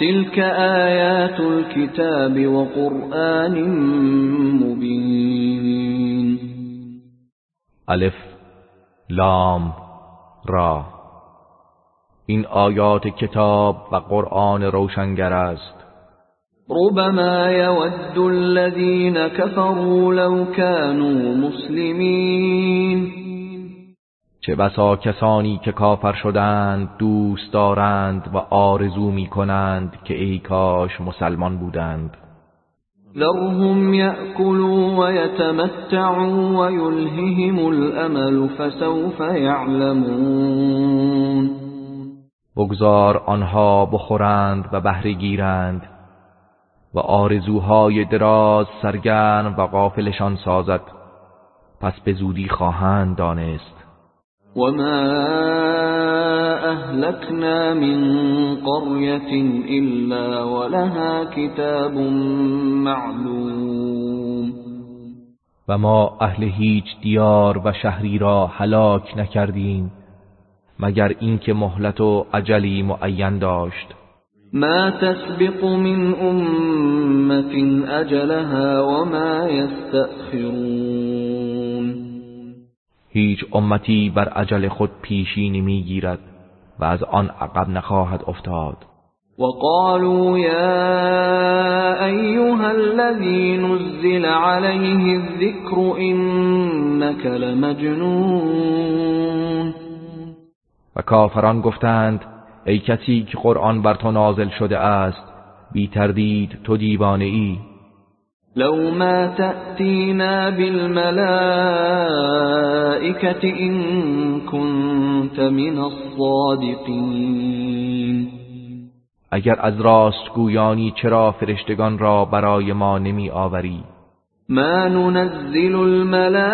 تلك آیات الكتاب وقرآن مبین الف لام را. این آیات کتاب و قرآن روشنگر است. ربما يود الذين كفروا لو كانوا مسلمين چه بسا کسانی که کافر شدند دوست دارند و آرزو می کنند که ای کاش مسلمان بودند. ذرهم يأكلوا ويتمتعوا ويلههم الأمل فسوف يعلمون. بگذار آنها بخورند و بهره گیرند و آرزوهای دراز سرگرم و غافلشان سازد. پس به زودی خواهند دانست وما أهلكنا من قرية إلا ولها كتاب معلوم. و ما اهل هیچ دیار و شهری را هلاک نکردیم مگر اینکه مهلت و عجلی معین داشت. ما تسبق من أمة أجلها وما يستأخرون. هیچ امتی بر عجل خود پیشی نمی‌گیرد و از آن عقب نخواهد افتاد. وقالوا يا أيها الذي نزل عليه الذكر إنك لمجنون. و کافران گفتند ای کسی که قرآن بر تو نازل شده است بی تردید تو دیوانه ای لو ما تأتينا بالملائكة إن كنت من الصادقين. اگر از راست گویانی چرا فرشتگان را برای ما نمی آوری؟ ما ننزل الملائكة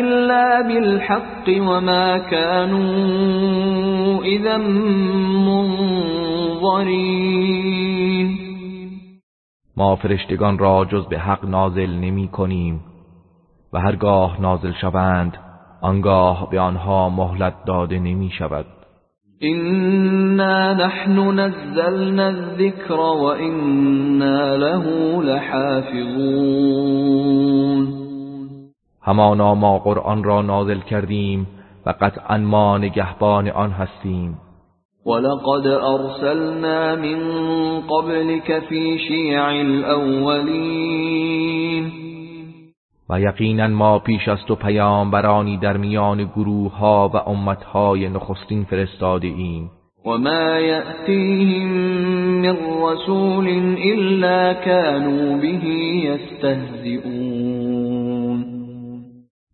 إلا بالحق وما كانوا إذا منظرين ما فرشتگان را جز به حق نازل نمی کنیم و هرگاه نازل شوند آنگاه به آنها مهلت داده نمی شود. إنا نحن نزلنا الذكر وإنا له لحافظون همانا ما قرآن را نازل کردیم و قطعا ما نگهبان آن هستیم. ولقد أرسلنا من قبلك في شيع الأولين. و یقینا ما پیش از تو پیامبرانی در میان گروه ها و امتهای نخستین فرستاده ایم. وما يأتيهم من رسول إلا كانوا به يستهزئون.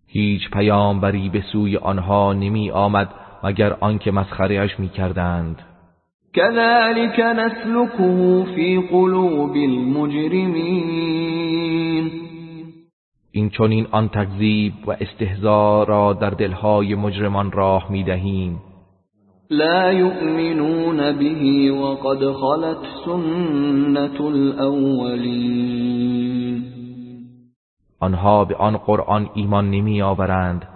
هیچ پیامبری به سوی آنها نمی آمد مگر آنکه مسخرهاش می کردند كذلك نسلكه في قلوب المجرمين. این چنین آن تکذیب و استهزا را در دلهای مجرمان راه می دهیم لا يؤمنون به وقد خلت سنة الأولين. آنها به آن قرآن ایمان نمی آورند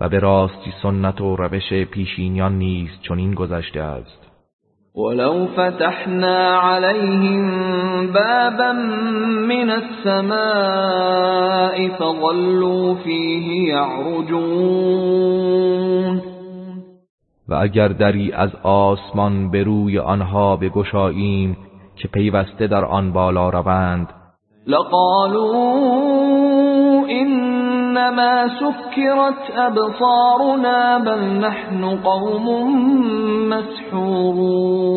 و به راستی سنت و روش پیشینیان نیز چنین گذشته است. ولو فتحنا عليهم بابا من السماء فظلوا فيه يعرجون و اگر دری از آسمان به روی آنها بگشاییم که پیوسته در آن بالا روند. لقالوا إنما سكرت أبصارنا بل نحن قوم مسحورون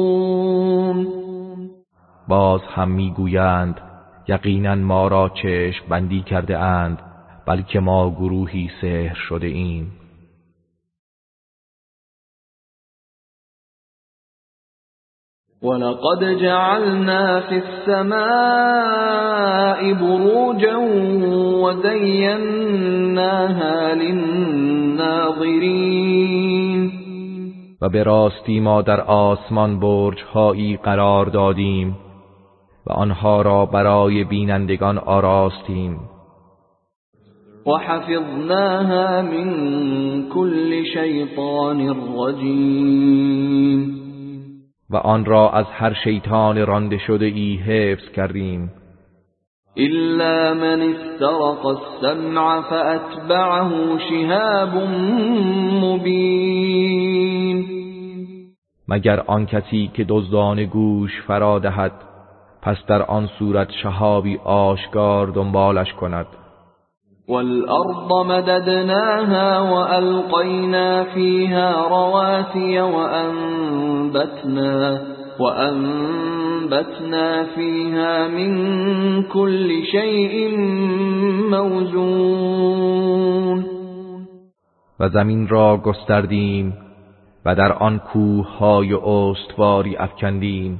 باز هم می‌گویند یقینا ما را چشم بندی کرده اند بلکه ما گروهی سحر شده ایم. ولقد جعلنا في السماء بروجا وزيناها للناظرين و به راستی ما در آسمان برج هایی قرار دادیم و آنها را برای بینندگان آراستیم. وحفظناها من كل شیطان رجیم و آن را از هر شیطان رانده شده ای حفظ کردیم إلا من استرق السمع فأتبعه شهاب مبین مگر آن کسی که دزدان گوش فرا دهد پس در آن صورت شهابی آشکار دنبالش کند. والأرض مددناها وألقينا فيها رواسي وأنبتنا وأنبتنا فيها من كل شيء موزون. و زمین را گستردیم و در آن کوه های استواری افکندیم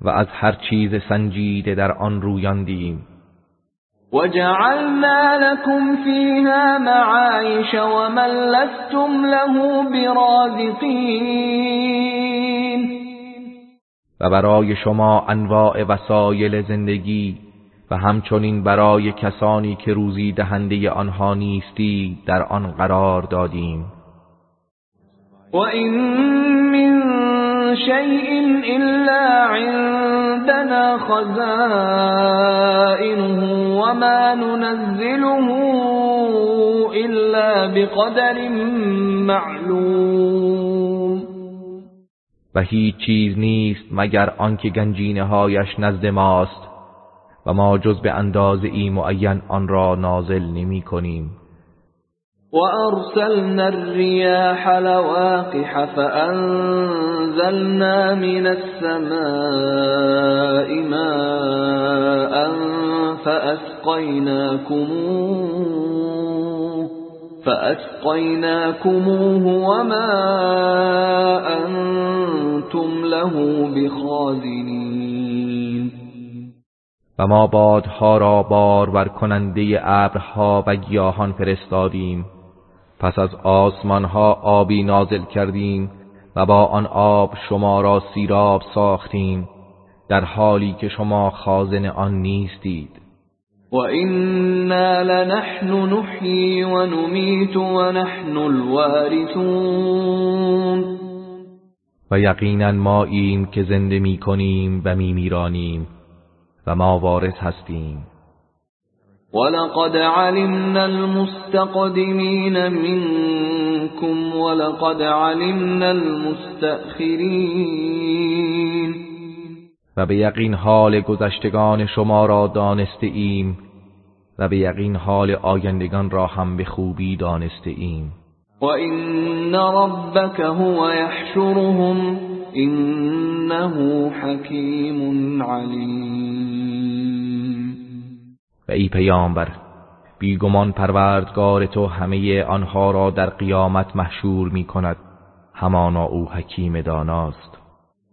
و از هر چیز سنجیده در آن رویاندیم. وجعلنا لكم فيها معايش ومن لستم له برازقين و برای شما انواع وسایل زندگی و همچنین برای کسانی که روزی دهنده آنها نیستی در آن قرار دادیم. و این من شيء إلا عندنا خزائنه وما ننزله إلا بقدر معلوم. و هیچ چیز نیست مگر آنکه گنجینه هایش نزد ماست و ما جز به اندازه ای معین آن را نازل نمی کنیم. وأرسلنا الرياح لواقح فأنزلنا من السماء ماء فأسقيناكموه فأسقيناكموه وما أنتم له بخازنين و ما بادها را بارور کننده ابرها و گیاهان فرستادیم. پس از آسمان ها آبی نازل کردیم و با آن آب شما را سیراب ساختیم در حالی که شما خازن آن نیستید. و اینا لنحن نحیی و نمیت و نحن الوارثون و یقینا ما این که زنده می کنیم و می میرانیم و ما وارث هستیم. ولقد علمنا المستقدمين منكم ولقد علمنا المستأخرين و به یقین حال گذشتگان شما را دانسته ایم و به یقین حال آیندگان را هم به خوبی دانسته ایم و این ربک هو یحشرهم انه حکیم علیم و ای پیامبر بیگمان پروردگار تو همه آنها را در قیامت محشور می کند. همانا او حکیم داناست.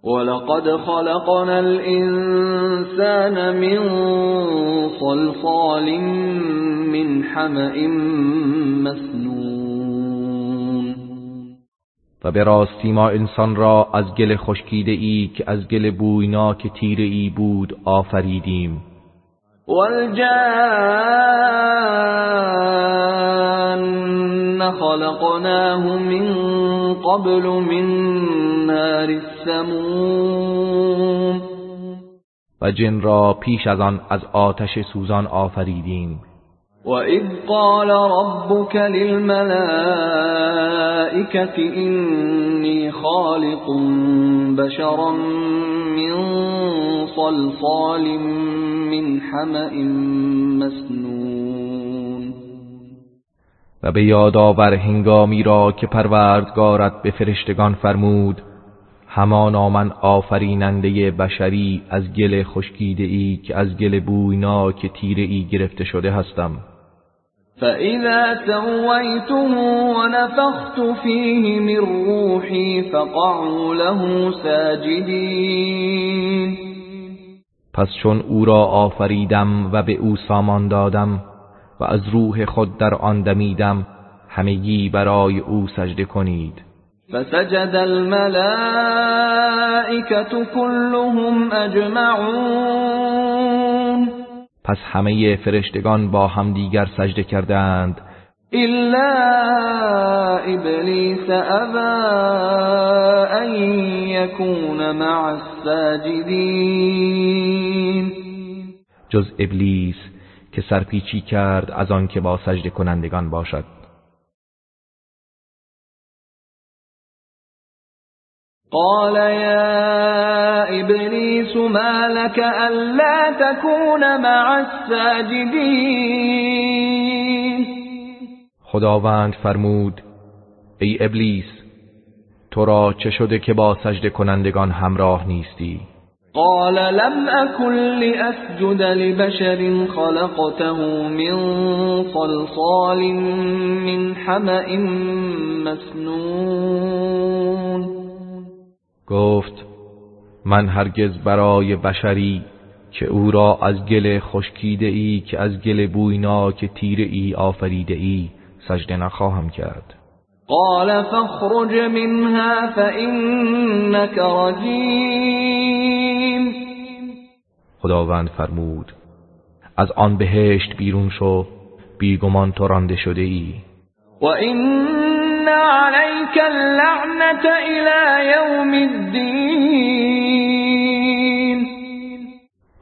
ولقد خلقنا الانسان من صلصال من حمأ مسنون. و به راستی ما انسان را از گل خشکیده ای که از گل بویناک تیره ای بود آفریدیم. والجان خلقناه من قبل من نار السموم. و جن را پیش از آن از آتش سوزان آفریدیم. وَإِذْ قَالَ رَبُّكَ لِلْمَلَائِكَةِ إِنِّي خَالِقٌ بَشَرًا مِنْ صَلْصَالٍ مِنْ حَمَإٍ مسنون. و به یاد آور هنگامی را که پروردگارت به فرشتگان فرمود همانا من آفریننده بشری از گل خشکیده ای که از گل بوینا که تیره ای گرفته شده هستم. فإذا سويته ونفخت فيه من روحي فقعوا له ساجدین پس چون او را آفریدم و به او سامان دادم و از روح خود در آن دمیدم همگی برای او سجده کنید. فسجد الملائكة كلهم اجمعون پس همه فرشتگان با هم دیگر سجده کردند. الا ابلیس ابا ان یکون مع الساجدین جز ابلیس که سرپیچی کرد از آن که با سجده کنندگان باشد. قال يا ابلیس ما لك الا تكون مع الساجدین خداوند فرمود ای ابلیس تو را چه شده که با سجده کنندگان همراه نیستی؟ قال لم اكن لاسجد لبشر خلقته من صلصال من حمأ مسنون. گفت من هرگز برای بشری که او را از گل خشکیده ای که از گل بویناک تیره ای آفریده ای سجده نخواهم کرد. قال فاخرج منها فإنك رجیم. خداوند فرمود از آن بهشت بیرون شو بیگمان تو رانده شده ای و این علیک اللعنت الى یوم الدین.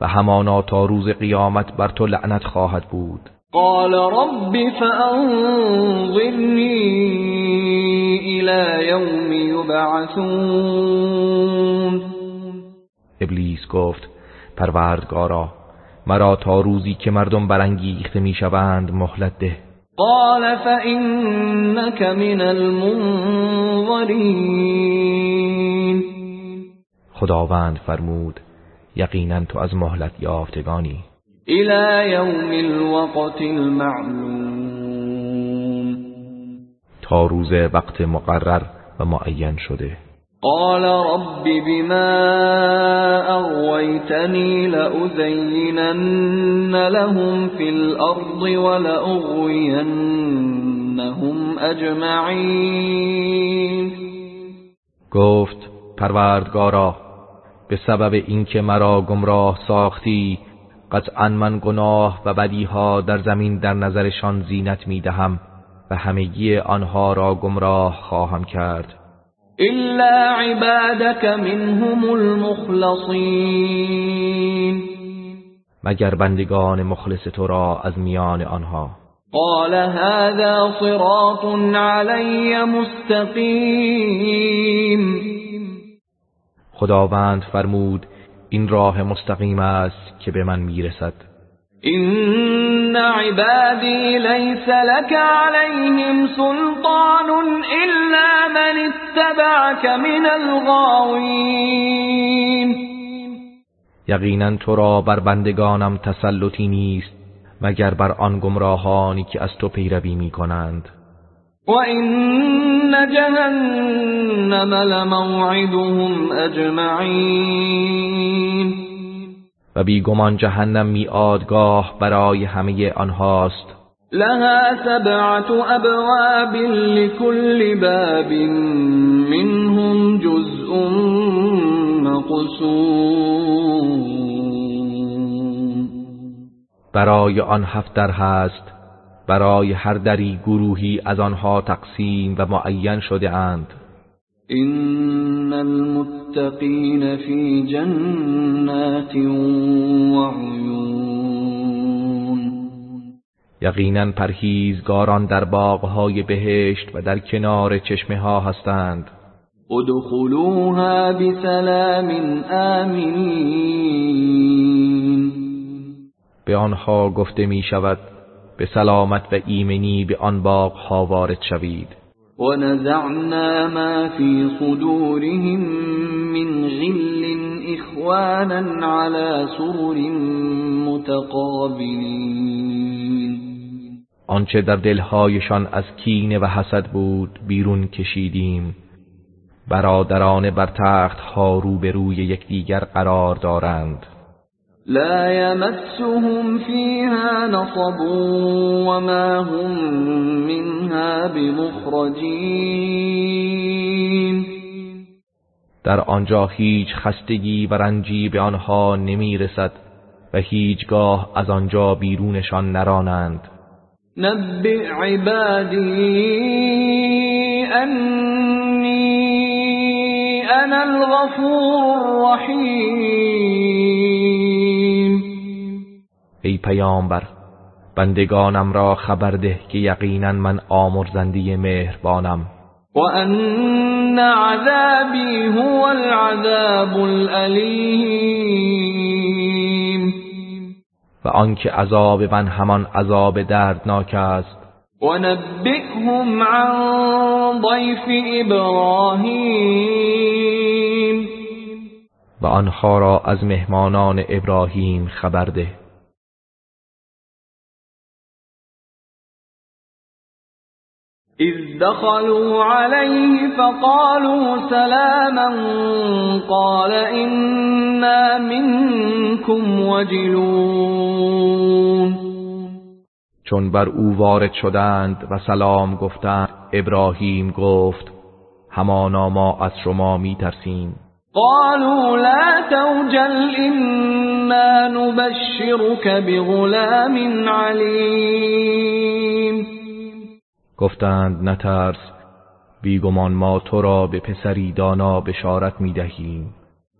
و همانا تا روز قیامت بر تو لعنت خواهد بود. قال رب فأنظرني إلى يوم يبعثون ابلیس گفت پروردگارا مرا تا روزی که مردم برانگیخته می‌شوند مهلت ده. قال فإنك من المنظرین. خداوند فرمود یقینا تو از مهلت یافتگانی. الى یوم الوقت المعلوم. تا روز وقت مقرر و معین شده. قال رب بما اغويتني لأزينن لهم في الأرض ولأغوينهم اجمعین. گفت پروردگارا به سبب اینکه مرا گمراه ساختی قطعا من گناه و بدیها در زمین در نظرشان زینت می دهم و همگی آنها را گمراه خواهم کرد. الا عبادك منهم المخلصین مگر بندگان مخلص تو را از میان آنها. قال هذا صراط علی مستقیم خداوند فرمود این راه مستقیم است که به من می‌رسد. این عبادی لیس لك علیهم سلطان الا من اتبعك من الغاوین یقینا تو را بر بندگانم تسلطی نیست مگر بر آن گمراهانی که از تو پیروی می کنند و این جهنم لموعدهم اجمعین و بیگمان جهنم میادگاه برای همه آنهاست. لها سبعت ابواب لكل باب منهم جزء مقسوم. برای آن هفت در هست. برای هر دری گروهی از آنها تقسیم و معین شده اند. این المتقین فی جنات و عیون. یقینا پرهیزگاران در باغهای بهشت و در کنار چشمه ها هستند. ادخلوها بسلام آمین. به آنها گفته می شود به سلامت و ایمنی به آن باغها وارد شوید. ونزعنا ما في صدورهم من غل إخوانا على سرر متقابلين آنچه در دلهایشان از کینه و حسد بود بیرون کشیدیم. برادران بر تخت ها روبروی یکدیگر قرار دارند. لا يمسهم فيها نصب وما هم منها بمخرجين. در آنجا هیچ خستگی و رنجی به آنها نمی رسد و هیچگاه از آنجا بیرونشان نرانند. نبئ عبادی انی انا الغفور الرحیم. ای پیامبر بندگانم را خبر ده که یقینا من آمرزنده مهربانم. و ان عذابی هو العذاب الالیم و آنکه عذاب من همان عذاب دردناک است. و نبئهم عن ضیف ابراهیم و آنها را از مهمانان ابراهیم خبر ده. إذ دخلوا عليه فقالوا سلاما قال إنا منكم وجلون. چون بر او وارد شدند و سلام گفتند ابراهیم گفت همانا ما از شما میترسیم. قالوا لا توجل إنا نبشرك بغلام علیم. گفتند نترس بیگمان ما تو را به پسری دانا بشارت می دهیم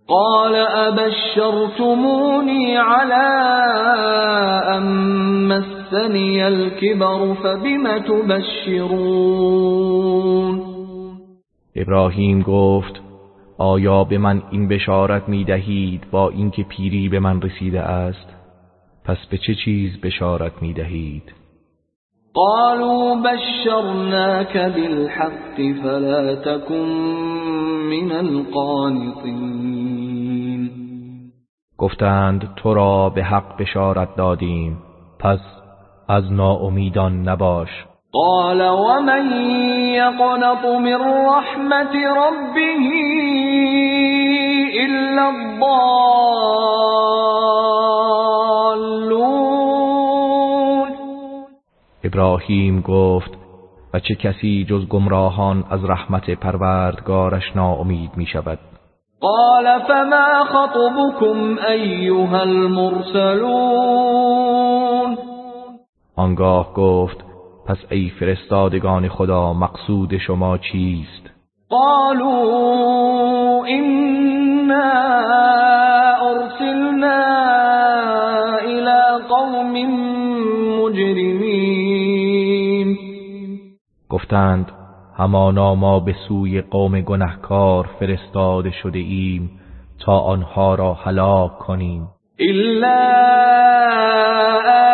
قال ابشرتمونی على ان مسنی الكبر فبم تبشرون؟ ابراهیم گفت آیا به من این بشارت می دهید با اینکه پیری به من رسیده است؟ پس به چه چیز بشارت می دهید قالوا بشرناك بالحق فلا تكن من القانطين. گفتند تو را به حق بشارت دادیم پس از ناامیدان نباش. قال ومن يقنط من رحمة ربه إلا الضالون ابراهیم گفت و چه کسی جز گمراهان از رحمت پروردگارش ناامید می شود قال فما خطبكم أيها المرسلون؟ آنگاه گفت پس ای فرستادگان خدا مقصود شما چیست؟ قالوا إنا أرسلنا گفتند همانا ما به سوی قوم گنهکار فرستاده شده ایم تا آنها را هلاک کنیم. إلا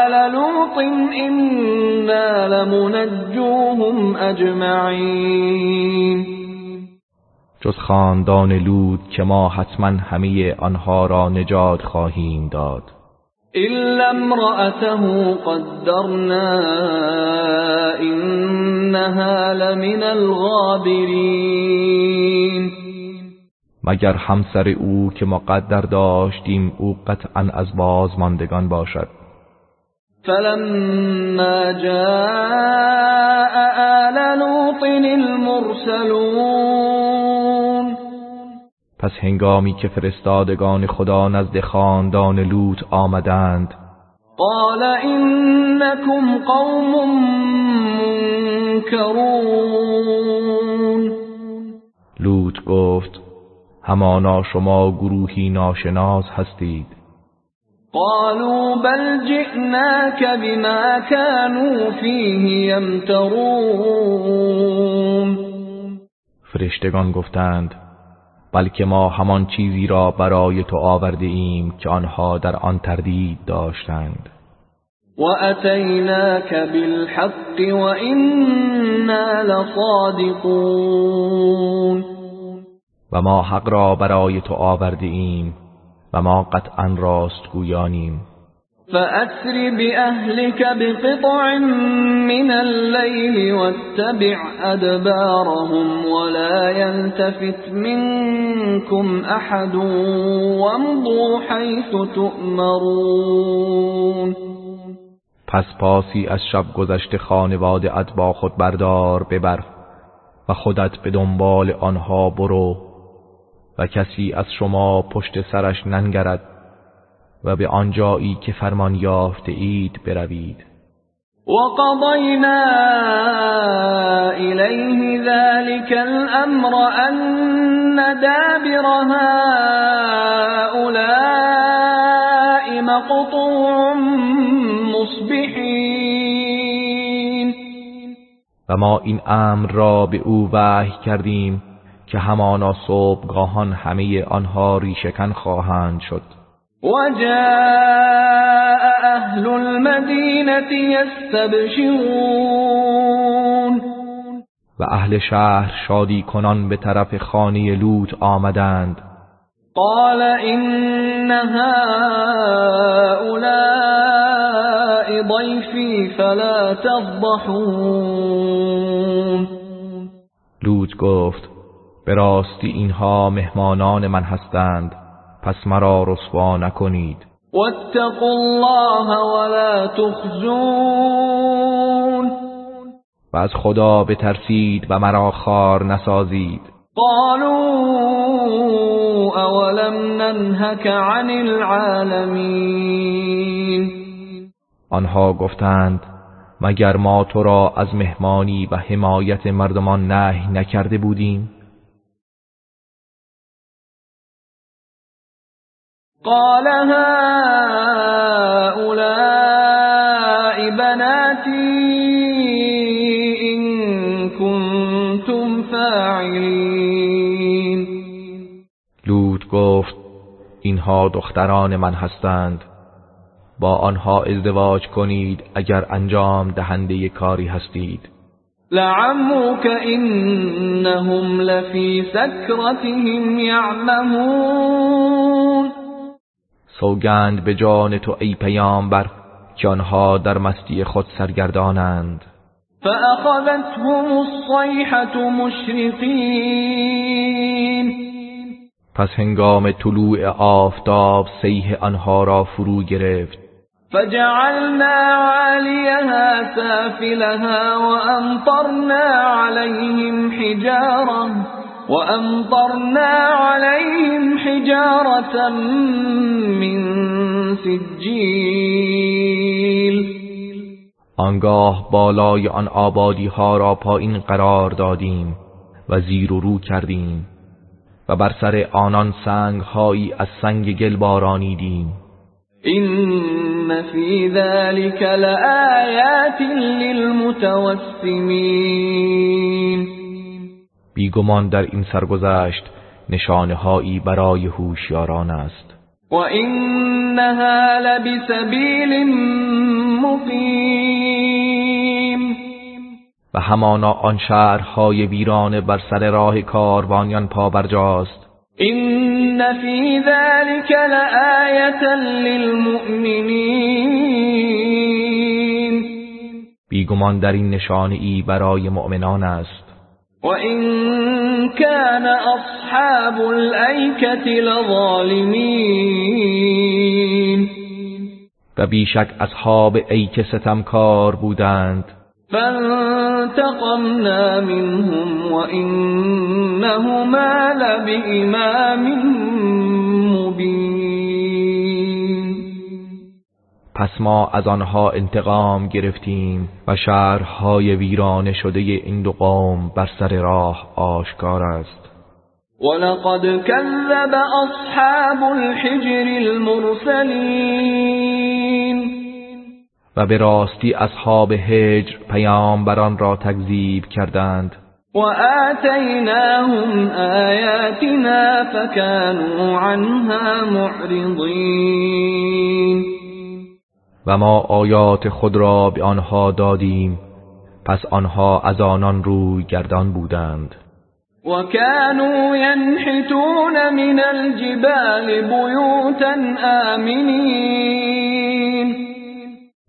آل لوط إنا لمنجوهم أجمعين. جز خاندان لود که ما حتما همه آنها را نجات خواهیم داد. إلا امرأته قدرنا إنها لمن الغابرين. مگر همسر او که مقدر داشتیم او قطعا از بازماندگان باشد. فلما جاء آل لوط المرسلون. پس هنگامی که فرستادگان خدا نزد خاندان لوط آمدند. قال إنكم قوم منكرون. لوط گفت همانا شما گروهی ناشناس هستید. قالوا بل جئناك بما كانوا فيه يمترون. فرشتگان گفتند بلکه ما همان چیزی را برای تو آورده ایم که آنها در آن تردید داشتند. وأتيناك بالحق وإنا لصادقون و ما حق را برای تو آورده ایم و ما قطعا راست گویانیم فأسر بأهلك بقطع من الليل واتبع أدبارهم ولا يلتفت منكم أحد وامضوا حيث تؤمرون. پس پاسی از شب گذشته خانواده ات با خود بردار ببر و خودت به دنبال آنها برو و کسی از شما پشت سرش ننگرد و به آنجایی که فرمان یافته اید بروید. وقضينا إليه ذلك الأمر أن دابر هؤلاء مقطوع مصبحین. و ما این امر را به او وحی کردیم که همانا صبحگاهان همه آنها ریشکن خواهند شد. وجاء أهل المدينة يستبشرون. و اهل شهر شادی کنان به طرف خانه لوط آمدند. قال إن هؤلاء ضيفي فلا تفضحون. لوط گفت به راستی اینها مهمانان من هستند. پس مرا رسوا نکنید. واتقوا الله ولا تخزون. و از خدا بترسید و مرا خار نسازید. قالوا اولم ننهك عن العالمین آنها گفتند مگر ما تو را از مهمانی و حمایت مردمان نهی نکرده بودیم؟ قال هؤلاء بناتي إن كنتم فاعلين لوط گفت اینها دختران من هستند. با آنها ازدواج کنید اگر انجام دهنده کاری هستید. لعمرك انهم لفی سکرتهم یعمهون. سوگند به جان تو ای پیامبر که آنها در مستی خود سرگردانند. فأخذتهم الصيحة مشرقين پس هنگام طلوع آفتاب سیح آنها را فرو گرفت. فجعلنا عاليها سافلها وأمطرنا عليهم حجارة وأمطرنا عليهم حجارة من سجيل. آنگاه بالای آن آبادی ها را پایین قرار دادیم و زیر و رو کردیم و بر سر آنان سنگ هایی از سنگ گل بارانیدیم. إن في ذلك لآيات للمتوسمين. بیگمان در این سرگذشت نشانه هایی برای هوشیاران است. وإنها لبسبيل مقيم و همانا آن شهرهای ویرانه بر سر راه کاروانیان پابرجاست. إن في ذلك لآية للمؤمنين بیگمان در این نشانه ای برای مؤمنان است. وإن كان أصحاب الأيكة لظالمين و بیشک اصحاب ای که ستمکار بودند. فانتقمنا منهم وإنهما لبإمام مبين پس ما از آنها انتقام گرفتیم و شهرهای ویرانه شده این دو قوم بر سر راه آشکار است. ولقد كذب أصحاب الحجر المرسلين. و به راستی اصحاب هجر پیامبران را تکذیب کردند. وآتيناهم آياتنا فكانوا عنها معرضين. و ما آیات خود را به آنها دادیم پس آنها از آنان روی گردان بودند. وكانوا ينحتون من الجبال بيوتا آمنين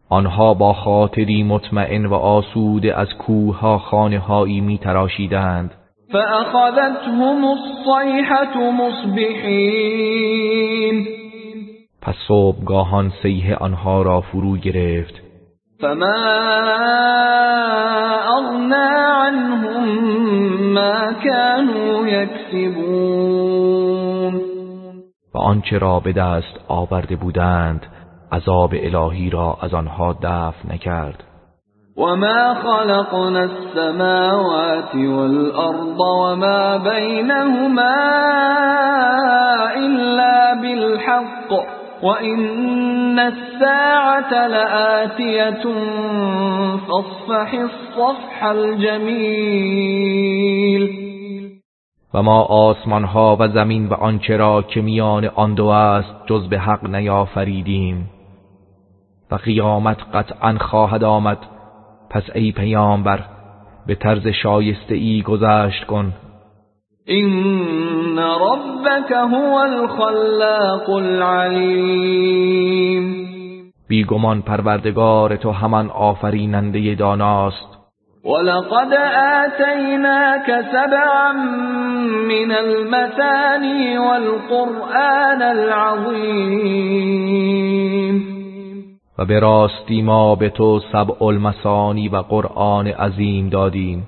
آنها با خاطری مطمئن و آسوده از کوه خانه هایی می تراشیدند فأخذتهم الصيحة مصبحین. پس صبحگاهان سیه آنها را فرو گرفت. فما اغنا عنهم ما كانوا یکسبون و آنچه را به دست آورده بودند عذاب الهی را از آنها دفع نکرد. وما خلقنا السماوات والأرض وما بينهما إلا بالحق. وإن الساعة لآتية فاصفح الصفح الجميل. و ما آسمان ها و زمین و آنچه را که میان آن دو است جز به حق نیافریدیم. و قیامت قطعا خواهد آمد. پس ای پیامبر به طرز شایسته ای گذشت کن. این ربک هو الخلاق العلیم بیگمان پروردگار تو همان آفریننده داناست. ولقد آتيناك سبعا من المثاني والقرآن العظيم. و به راستی ما به تو سبع المثانی و قرآن عظیم دادیم.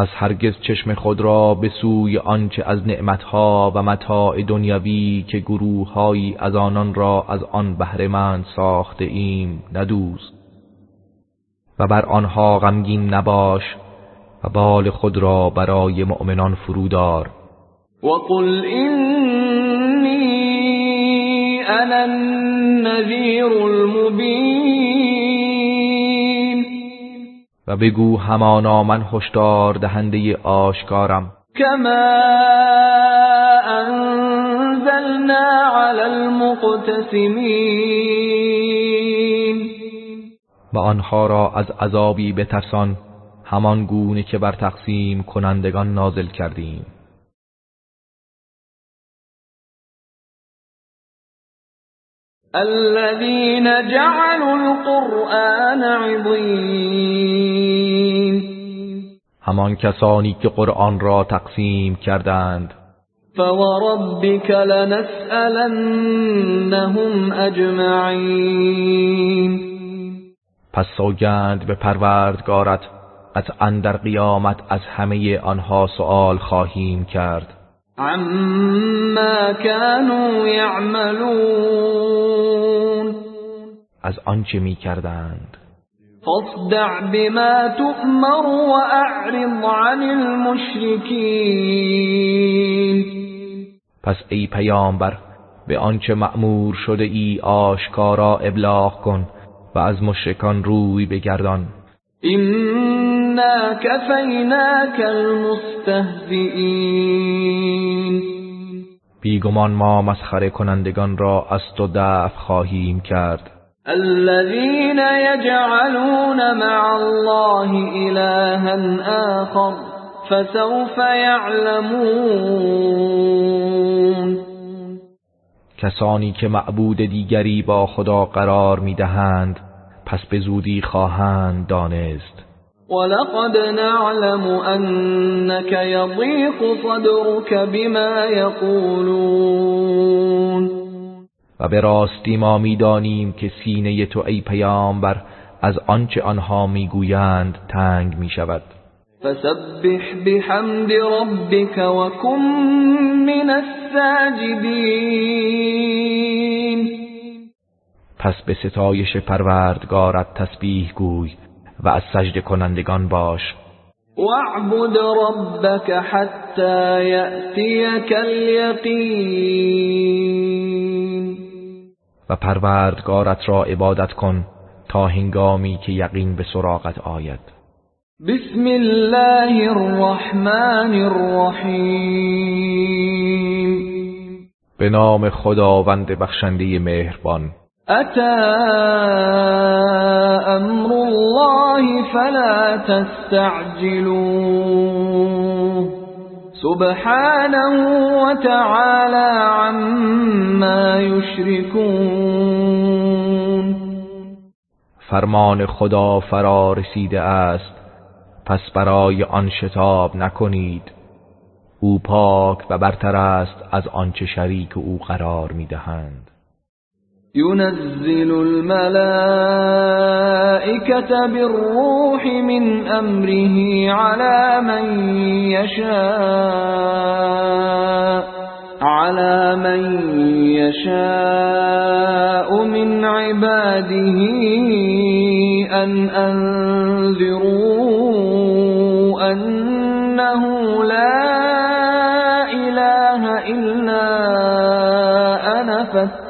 پس هرگز چشم خود را به سوی آنچه از نعمتها و متاع دنیوی که گروههایی از آنان را از آن بهرهمند ساخته ایم ندوز. و بر آنها غمگین نباش و بال خود را برای مؤمنان فرودار. وقل اینی انا النذیر المبین و بگو همانا من هشدار دهنده آشکارم. كما انزلنا على المقتسمین. و آنها را از عذابی بترسان همان گونه که بر تقسیم کنندگان نازل کردیم. الذين جعلوا القرآن عضين همان کسانی که قرآن را تقسیم کردند. فوربك لنسألنهم اجمعین پس سوگند به پروردگارت قطعا در قیامت از همه آنها سؤال خواهیم کرد. عما كانوا يعملون. از آنچه می کردند فاصدع بما تؤمر واعرض عن المشركين. پس ای پیامبر به آنچه مأمور شده ای آشکارا ابلاغ کن و از مشرکان روی بگردان. إنا كفيناك المستهزئين. بیگمان ما مسخره کنندگان را از تو دفع خواهیم کرد. الذين يجعلون مع الله إلها آخر فسوف يعلمون. کسانی که معبود دیگری با خدا قرار می‌دهند پس به زودی خواهند دانست. ولقد نعلم أنك يضيق صدرك بما يقولون و به راستی ما می‌دانیم که سینه تو ای پیامبر از آنچه آنها می‌گویند تنگ می شود فسبح بحمد ربك وكن من الساجدين پس به ستایش پروردگارت تسبیح گوی و از سجد کنندگان باش. واعبد ربك حتى يأتيك اليقين و پروردگارت را عبادت کن تا هنگامی که یقین به سراغت آید. بسم الله الرحمن الرحیم. به نام خداوند بخشنده مهربان. اتا فلا تستعجلوه. سبحانه وتعالى عما يشركون. فرمان خدا فرا رسیده است پس برای آن شتاب نکنید. او پاک و برتر است از آنچه شریک او قرار می‌دهند. ينزل الملائكة بالروح من أمره على من يشاء على من يشاء من عباده أن أنذروا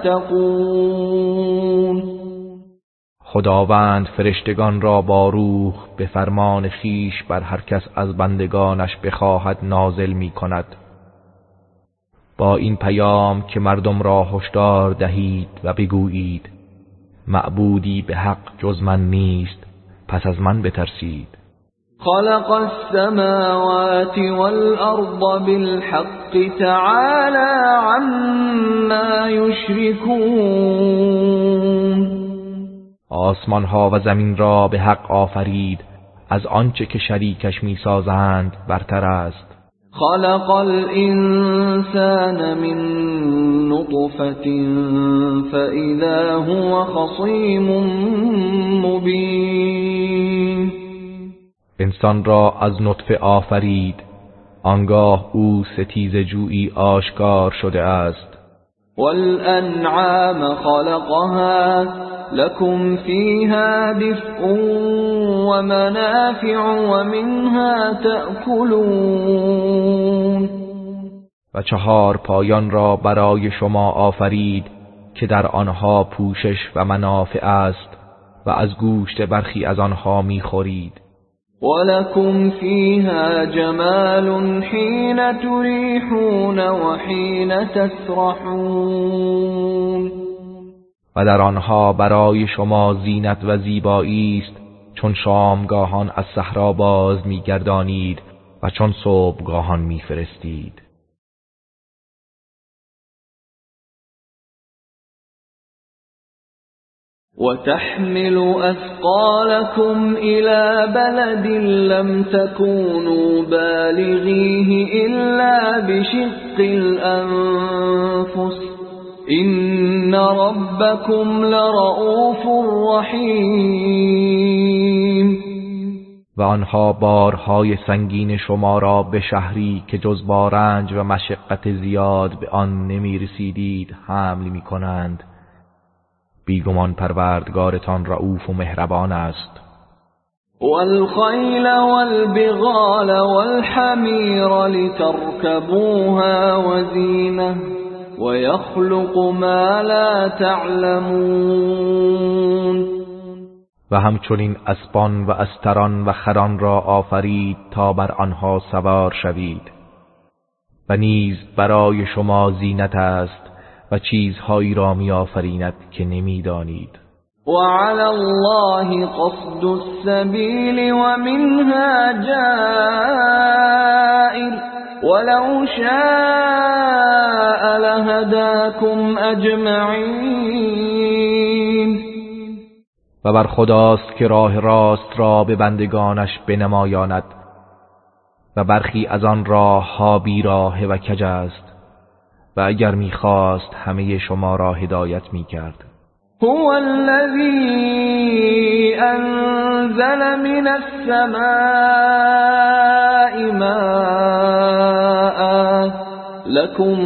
فاتقون خداوند فرشتگان را با روح به فرمان خیش بر هر کس از بندگانش بخواهد نازل می کند با این پیام که مردم را هشدار دهید و بگویید معبودی به حق جز من نیست پس از من بترسید. خلق السماوات والأرض بالحق تعالى عما يشركون. آسمان ها و زمین را به حق آفرید از آنچه که شریکش می‌سازند برتر است. خلق الإنسان من نطفة فإذا هو خصيم مبين. انسان را از نطفه آفرید. آنگاه او ستیز جویی آشکار شده است. والأنعام خلقها لكم فيها دفء ومنافع ومنها تأكلون. و چهار پایان را برای شما آفرید که در آنها پوشش و منافع است و از گوشت برخی از آنها می‌خورید. ولكم فيها جمال حين تريحون وحين تسرحون و در آنها برای شما زینت و زیبایی است چون شامگاهان از صحرا باز میگردانید و چون صبحگاهان میفرستید. وتحمل أثقالكم إلى بلد لم تكونوا بالغيه إلا بشق الأنفس. إن ربكم لرؤوف رحیم و آنها بارهای سنگین شما را به شهری که جز با رنج و مشقت زیاد به آن نمی رسیدید حمل می کنند. بیگمان پروردگارتان رعوف و مهربان است. والخيل والبغال والحمیر لتركبوها وزینه ويخلق ما لا تعلمون. و همچنین اسبان و استران و خران را آفرید تا بر آنها سوار شوید. و نیز برای شما زینت است و چیزهایی را می آفریند که نمی‌دانید. وعلى الله قصد السبيل ومنها جائر. ولو شاء لهداكم اجمعین و بر خداست که راه راست را به بندگانش بنمایاند و برخی از آن راه ها بیراه و کج است. و اگر می‌خواست همه شما را هدایت می‌کرد. هو الذي انزل من السماء ماء لكم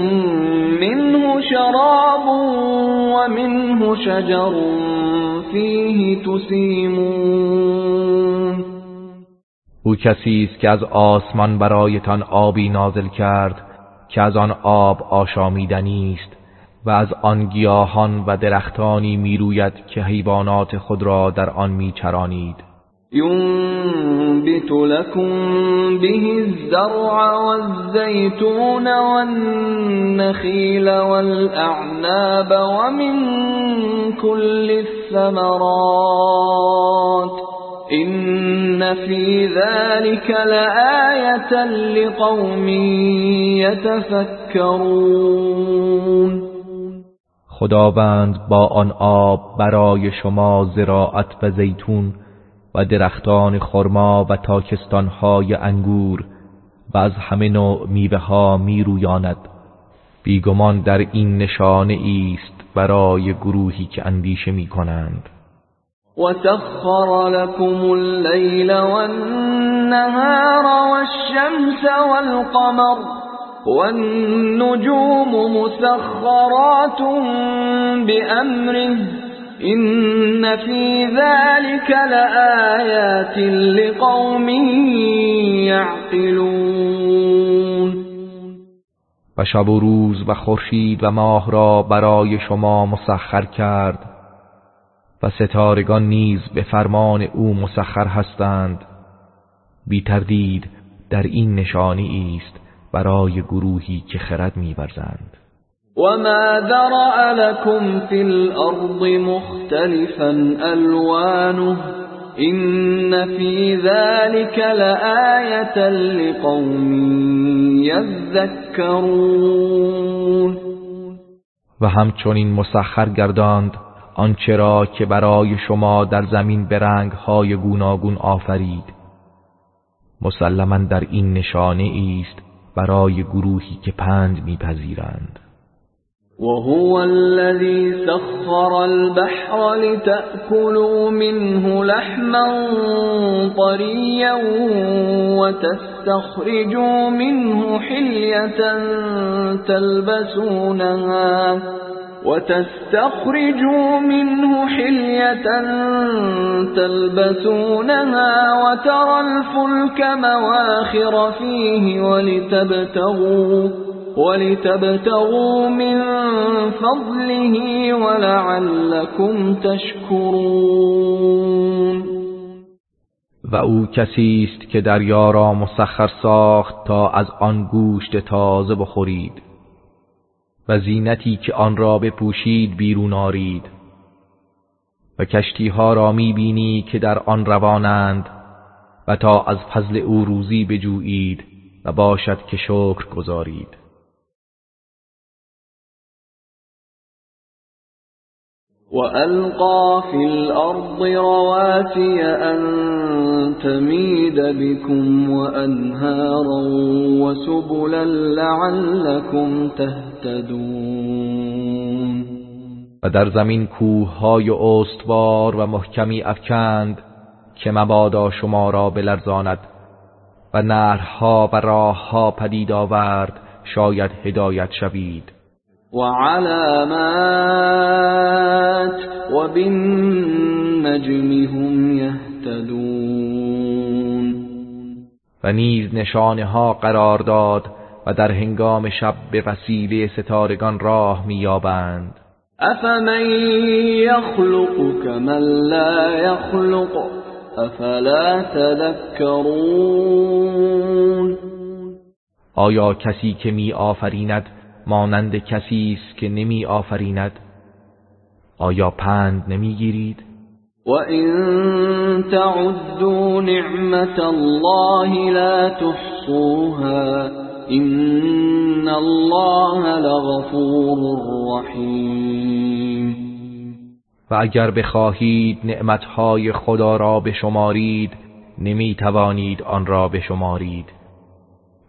منه شراب ومنه شجر فيه تسيمون او کسی است که از آسمان برایتان آبی نازل کرد که از آن آب آشامیدنی است و از آن گیاهان و درختانی می‌روید که حیوانات خود را در آن میچرانید. ينبت لكم به الزرع والزيتون والنخيل والأعناب ومن كل الثمرات إن في ذلك لآية لقوم يتفكرون خداوند با آن آب برای شما زراعت و زیتون و درختان خرما و تاکستانهای انگور و از همه نوع میوه ها می رویاند بیگمان در این نشانه است برای گروهی که اندیشه می کنند وسخر لكم الليل والنهار والشمس والقمر والنجوم مسخرات بأمره إن في ذلك لآيات لقوم يعقلون. و شب و روز و خورشید و ماه را برای شما مسخر کرد. و ستارگان نیز به فرمان او مسخر هستند. بی تردید در این نشانی است برای گروهی که خرد میورزند. وما ذرأ لكم في الأرض مختلفا ألوانه إن في ذلك لآية لقوم يذكرون و همچنین مسخر گرداند آنچه را که برای شما در زمین به های گوناگون آفرید. مسلما در این نشانه است برای گروهی که پند میپذیرند. وهو الذي سخر البحر لتأكلوا منه لحما طريا وتستخرجوا منه حلية تلبسونها. وتستخرجوا منه حلية تلبسونها وترى الفلك مواخر فيه ولتبتغوا ولتبتغوا من فضله ولعلكم تشكرون. و او کسی است که دریا را مسخر ساخت تا از آن گوشت تازه بخورید. و زینتی که آن را بپوشید بیرون آرید. و کشتی ها را می‌بینی که در آن روانند و تا از فضل او روزی بجویید و باشد که شکر گذارید وألقى في الأرض رواسي أن تميد بكم وأنهارا وسبلا لعلكم تهتدون. و در زمین کوههای استوار و محکمی افکند که مبادا شما را بلرزاند و نهرها و راهها پدید آورد شاید هدایت شوید. وعلامات وبالنجم هم يهتدون و نیز نشانه ها قرار داد و در هنگام شب به وسیله ستارگان راه میابند افمن یخلق کمن لا یخلق افلا تذکرون آیا کسی که می آفریند مانند کسی است که نمی آفریند آیا پند نمی‌گیرید؟ و این تعدوا نعمت الله لا تحصوها این الله لغفور رحیم و اگر بخواهید نعمتهای خدا را بشمارید نمی توانید آن را بشمارید.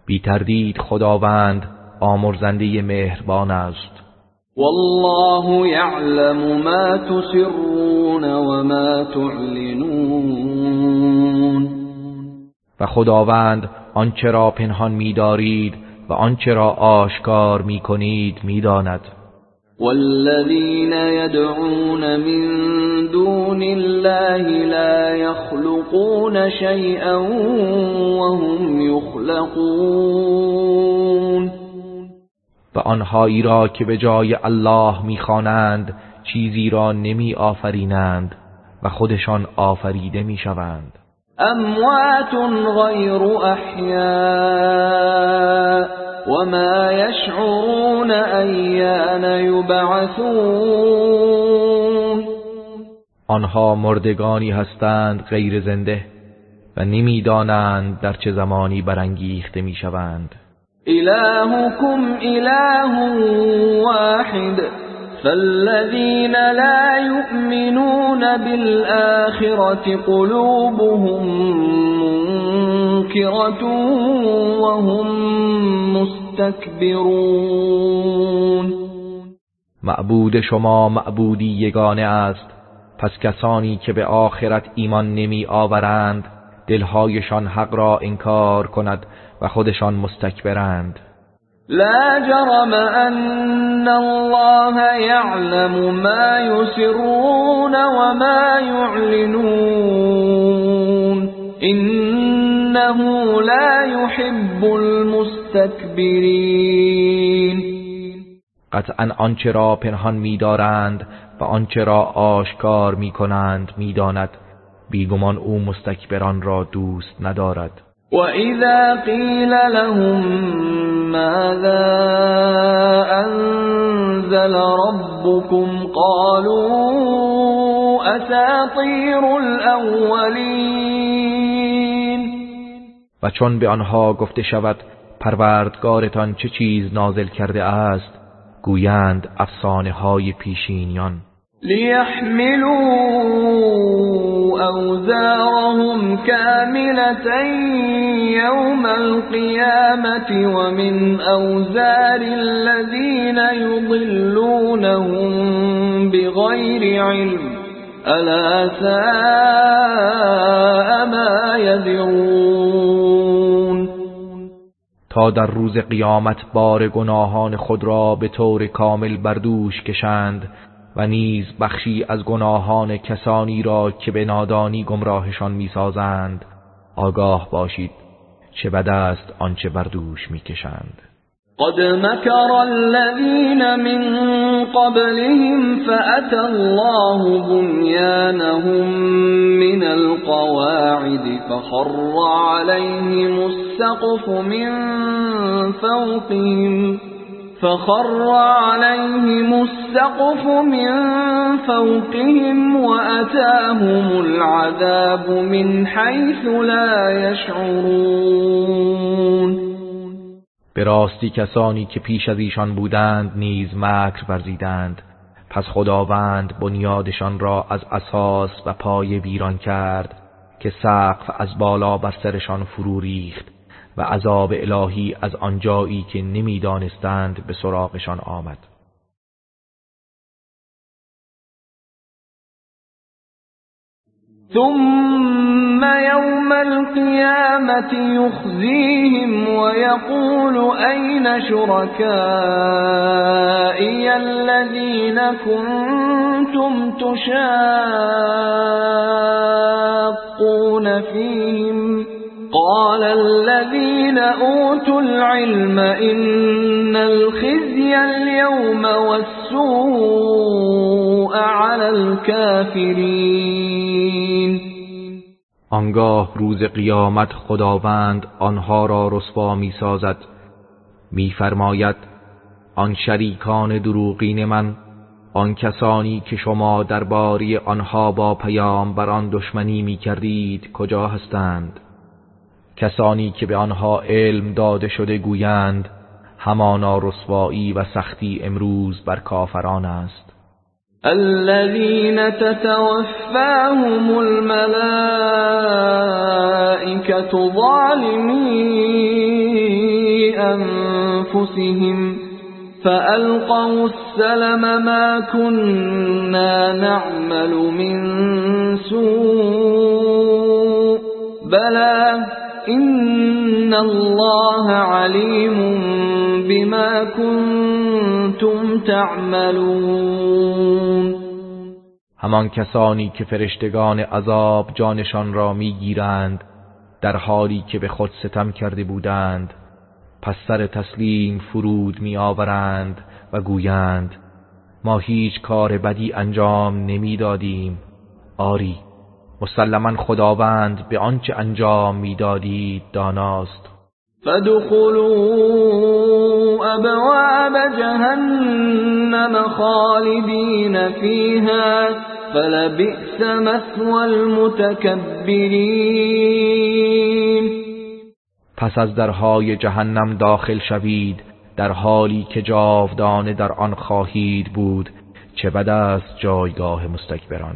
بی تردید خداوند آمرزنده مهربان است. والله يعلم ما تسرون وما تعلنون. و خداوند آنچه را پنهان می‌دارید و آنچه را آشکار می‌کنید می‌داند. والذين يدعون من دون الله لا يخلقون شيئا وهم يخلقون و آنهایی را که به جای الله می‌خوانند چیزی را نمی آفرینند و خودشان آفریده می‌شوند. اموات غیر احیاء وما يشعرون ایان یبعثون آنها مردگانی هستند غیر زنده و نمی‌دانند در چه زمانی برانگیخته می‌شوند. الهكم اله واحد. فالذين لا يؤمنون بالآخرة قلوبهم منكرة وهم مستكبرون معبود شما معبودی یگانه است. پس کسانی که به آخرت ایمان نمی آورند دلهایشان حق را انکار کند و خودشان مستکبرند. لا جرم ان الله يعلم ما يسرون وما يعلنون. انه لا يحب المستكبرين. قطعا آنچه را پنهان می‌دارند و آنچه را آشکار می‌کنند می‌داند. بیگمان او مستکبران را دوست ندارد. وَإِذَا قِيلَ لَهُم مَّاذَا أَنزَلَ رَبُّكُمْ قَالُوا أَسَاطِيرُ الْأَوَّلِينَ و چون به آنها گفته شود پروردگارتان چه چیز نازل کرده است گویند افسانه های پیشینیان. ليحملوا أوزارهم كاملة يوم القيامة ومن أوزار الذين يضلونهم بغير علم ألا ساء ما يذرون تا در روز قیامت بار گناهان خود را به طور کامل بردوش کشند و نیز بخشی از گناهان کسانی را که به نادانی گمراهشان می‌سازند آگاه باشید چه بد است آنچه بر دوش می‌کشند. قد مكر الذين من قبلهم فأتى الله بنيانهم من القواعد فخر عليهم السقف من فوقهم. فخر عليهم السقف من فوقهم وأتاهم العذاب من حيث لا يشعرون. به راستی کسانی که پیش از ایشان بودند نیز مکر ورزیدند. پس خداوند بنیادشان را از اساس و پای ویران کرد که سقف از بالا بر سرشان فرو ریخت. و عذاب الهی از آنجایی که نمی‌دانستند به سراغشان آمد. ثم يوم القيامة يخزيهم ويقول أين شركائي الذين كنتم تشاقون فيهم قال الذين أوتوا العلم إن الخزي اليوم والسوء على الكافرين. آنگاه روز قیامت خداوند آنها را رسوا می سازد می فرماید آن شریکان دروغین من آن کسانی که شما درباره آنها با پیام دشمنی می کردید کجا هستند؟ کسانی که به آنها علم داده شده گویند همانا رسوایی و سختی امروز بر کافران است. الذين تتوفاهم الملائكة ظالمي أنفسهم فألقوا السلم ما كنا نعمل من سوء. بلى إن الله علیم بما كنتم تعملون همان کسانی که فرشتگان عذاب جانشان را می‌گیرند در حالی که به خود ستم کرده بودند پس سر تسلیم فرود میآورند و گویند ما هیچ کار بدی انجام نمی‌دادیم. آری. مسلما خداوند به آنچه انجام می‌دادید داناست. فدخلوا ابواب جهنم خالدین فیها فلبئس مثوى المتکبرین. پس از درهای جهنم داخل شوید در حالی که جاودانه در آن خواهید بود چه بد است جایگاه مستکبران.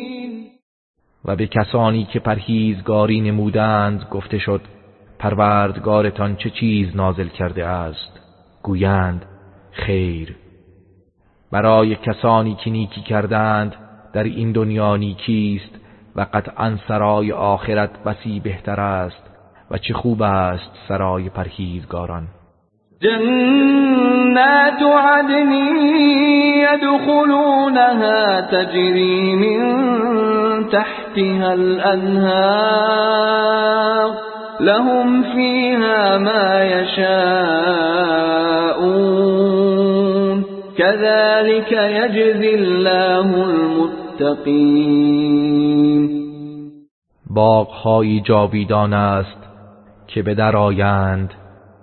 و به کسانی که پرهیزگاری نمودند گفته شد پروردگارتان چه چیز نازل کرده است؟ گویند خیر. برای کسانی که نیکی کردند در این دنیا نیکیست و قطعا سرای آخرت بسی بهتر است و چه خوب است سرای پرهیزگاران. جنات عدن يدخلونها تجري من تحتها الأنهار لهم فيها ما يشاءون كذلك يجزي الله المتقين. باغهایی جاویدان است که به درآیند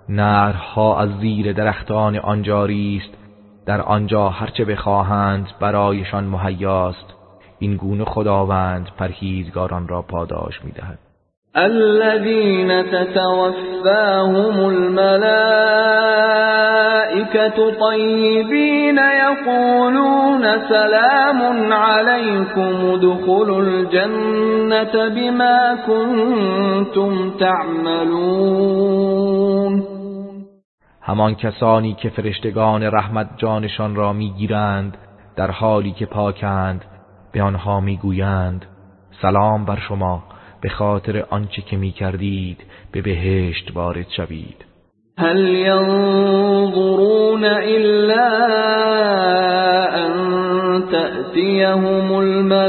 نرها از زیر درختان آنجاری است در آنجا هرچه بخواهند برایشان مهیاست. این گونه خداوند پرهیزگاران را پاداش می‌دهد. الذين تتوفاهم الملائكة طيبين يقولون سلام عليكم ادخلوا الجنة بما كنتم تعملون. همان کسانی که فرشتگان رحمت جانشان را می‌گیرند در حالی که پاکند به آنها می‌گویند سلام بر شما به خاطر آنچه که می‌کردید به بهشت وارد شوید. هل ينظرون الا ان تأتيهم الملائكة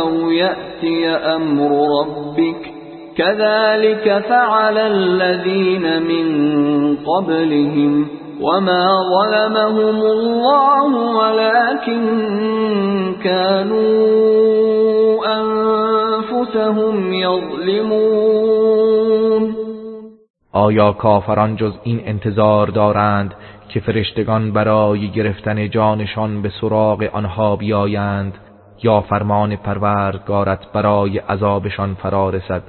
او يأتي امر ربك كذلك فعل الذين من قبلهم وما ظلمهم الله ولكن كانوا أنفسهم يظلمون. آیا کافران جز این انتظار دارند که فرشتگان برای گرفتن جانشان به سراغ آنها بیایند یا فرمان پروردگارت برای عذابشان فرا رسد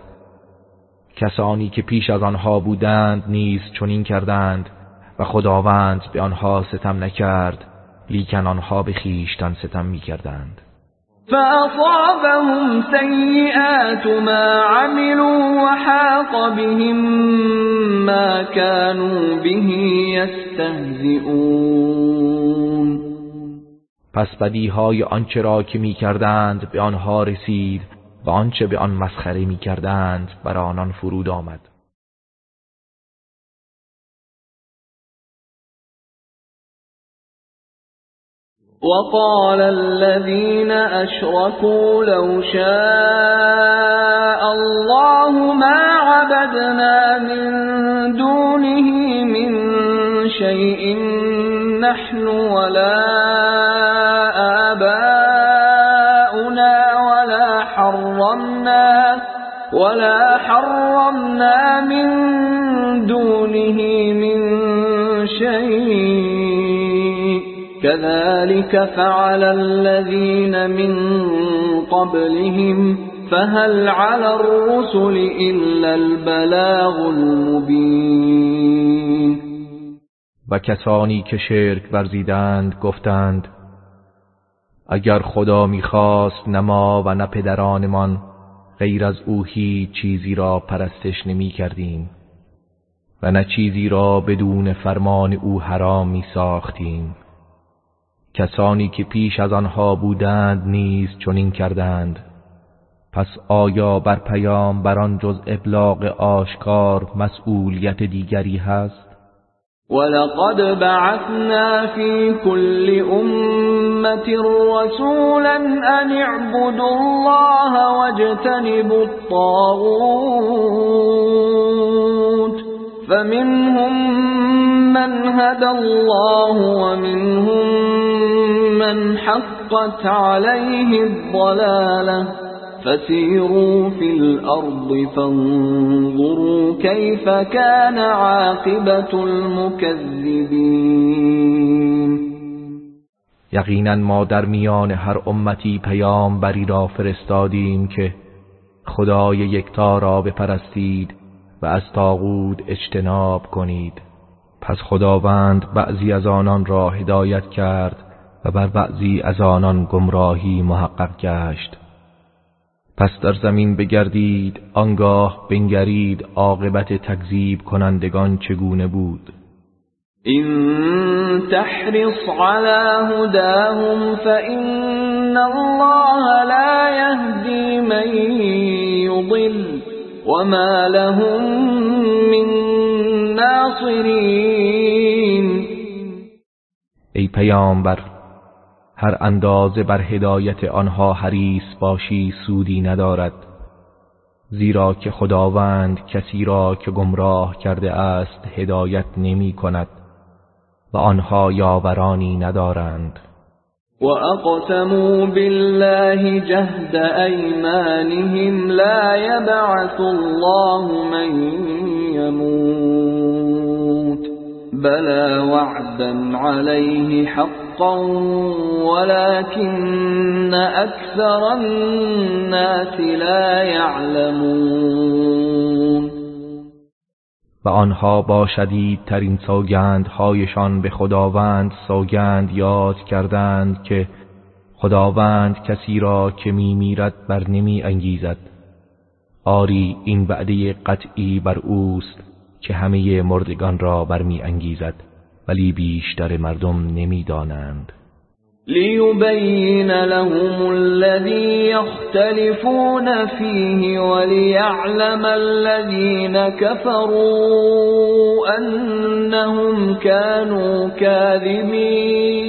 کسانی که پیش از آنها بودند نیز چنین کردند و خداوند به آنها ستم نکرد لیکن آنها به خیشتن ستم می‌کردند. فأصابهم سيئات ما عملوا وحاق بهم ما كانوا به يستهزئون. پس بدیهای آنچه را که می‌کردند به آنها رسید و آنچه به آن مسخره می کردند بر آنان فرود آمد. وقال الذين أشركوا لو شاء الله ما عبدنا من دونه من شيء نحن ولا كذلك فعل الذين من قبلهم فهل على الرسل إلا البلاغ المبين؟ و کسانی که شرک ورزیدند گفتند اگر خدا می‌خواست نه ما و نه پدرانمان غیر از او هیچ چیزی را پرستش نمی کردیم و نه چیزی را بدون فرمان او حرام می ساختیم کسانی که پیش از آنها بودند نیز چنین کردند. پس آیا بر پیام بران جز ابلاغ آشکار مسئولیت دیگری هست؟ ولقد بعثنا في كل أمة رسولا أن اعبدوا الله واجتنبوا الطاغوت فمنهم من هدى الله ومنهم من حقت عليه الضلاله فسيروا في الأرض فانظروا كيف كان عاقبة المكذبين یقینا ما در میان هر امتی پیام بری را فرستادیم که خدای یکتا را بپرستید و از تاغود اجتناب کنید. پس خداوند بعضی از آنان را هدایت کرد و بر بعضی از آنان گمراهی محقق گشت. پس در زمین بگردید آنگاه بنگرید عاقبت تکذیب کنندگان چگونه بود. این تحرص على هداهم فإن الله لا يهدي من يضل وما لهم من ناصرین ای پیامبر هر اندازه بر هدایت آنها حریص باشی سودی ندارد. زیرا که خداوند کسی را که گمراه کرده است هدایت نمی کند و آنها یاورانی ندارند. و اقسموا بالله جهد ایمانهم لا یبعث الله من یموت بلا وعدا عليه حقا ولكن اكثر الناس لا يعلمون و آنها با شدیدترین سوگندهایشان به خداوند سوگند یاد کردند که خداوند کسی را که می میرد بر نمی انگیزد. آری این وعده قطعی بر اوست که همه مردگان را برمی انگیزد. ولی بیشتر مردم نمی‌دانند. لیبین لهم الذي يختلفون فيه وليعلم الذين كفروا انهم كانوا كاذبين.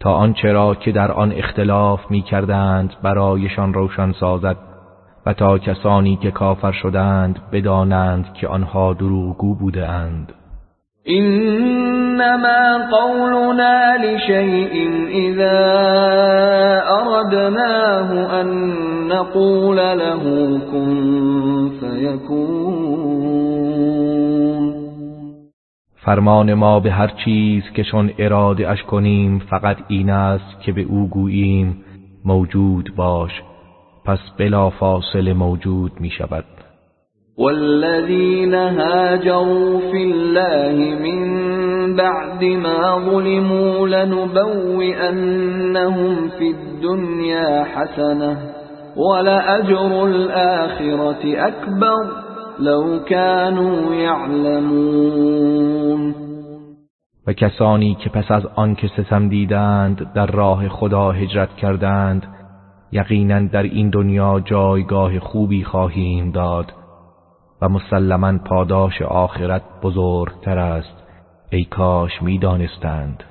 تا آنچه را که در آن اختلاف می کردند برایشان روشن سازد و تا کسانی که کافر شدند بدانند که آنها دروغگو بوده اند. انما قولنا لشيء اذا اردناه ان نقول له كن فيكون. فرمان ما به هر چیز که چون اراده اش کنیم فقط این است که به او گوییم موجود باش پس بلا فاصله موجود می شود والذین هاجروا فی الله من بعد ما ظلموا لنبوئنهم فی الدنیا حسنه ولأجر الآخرة أكبر لو كانوا يعلمون. و کسانی که پس از آن که ستم دیدند در راه خدا هجرت کردند یقینا در این دنیا جایگاه خوبی خواهیم داد. و مسلما پاداش آخرت بزرگتر است. ای کاش می‌دانستند.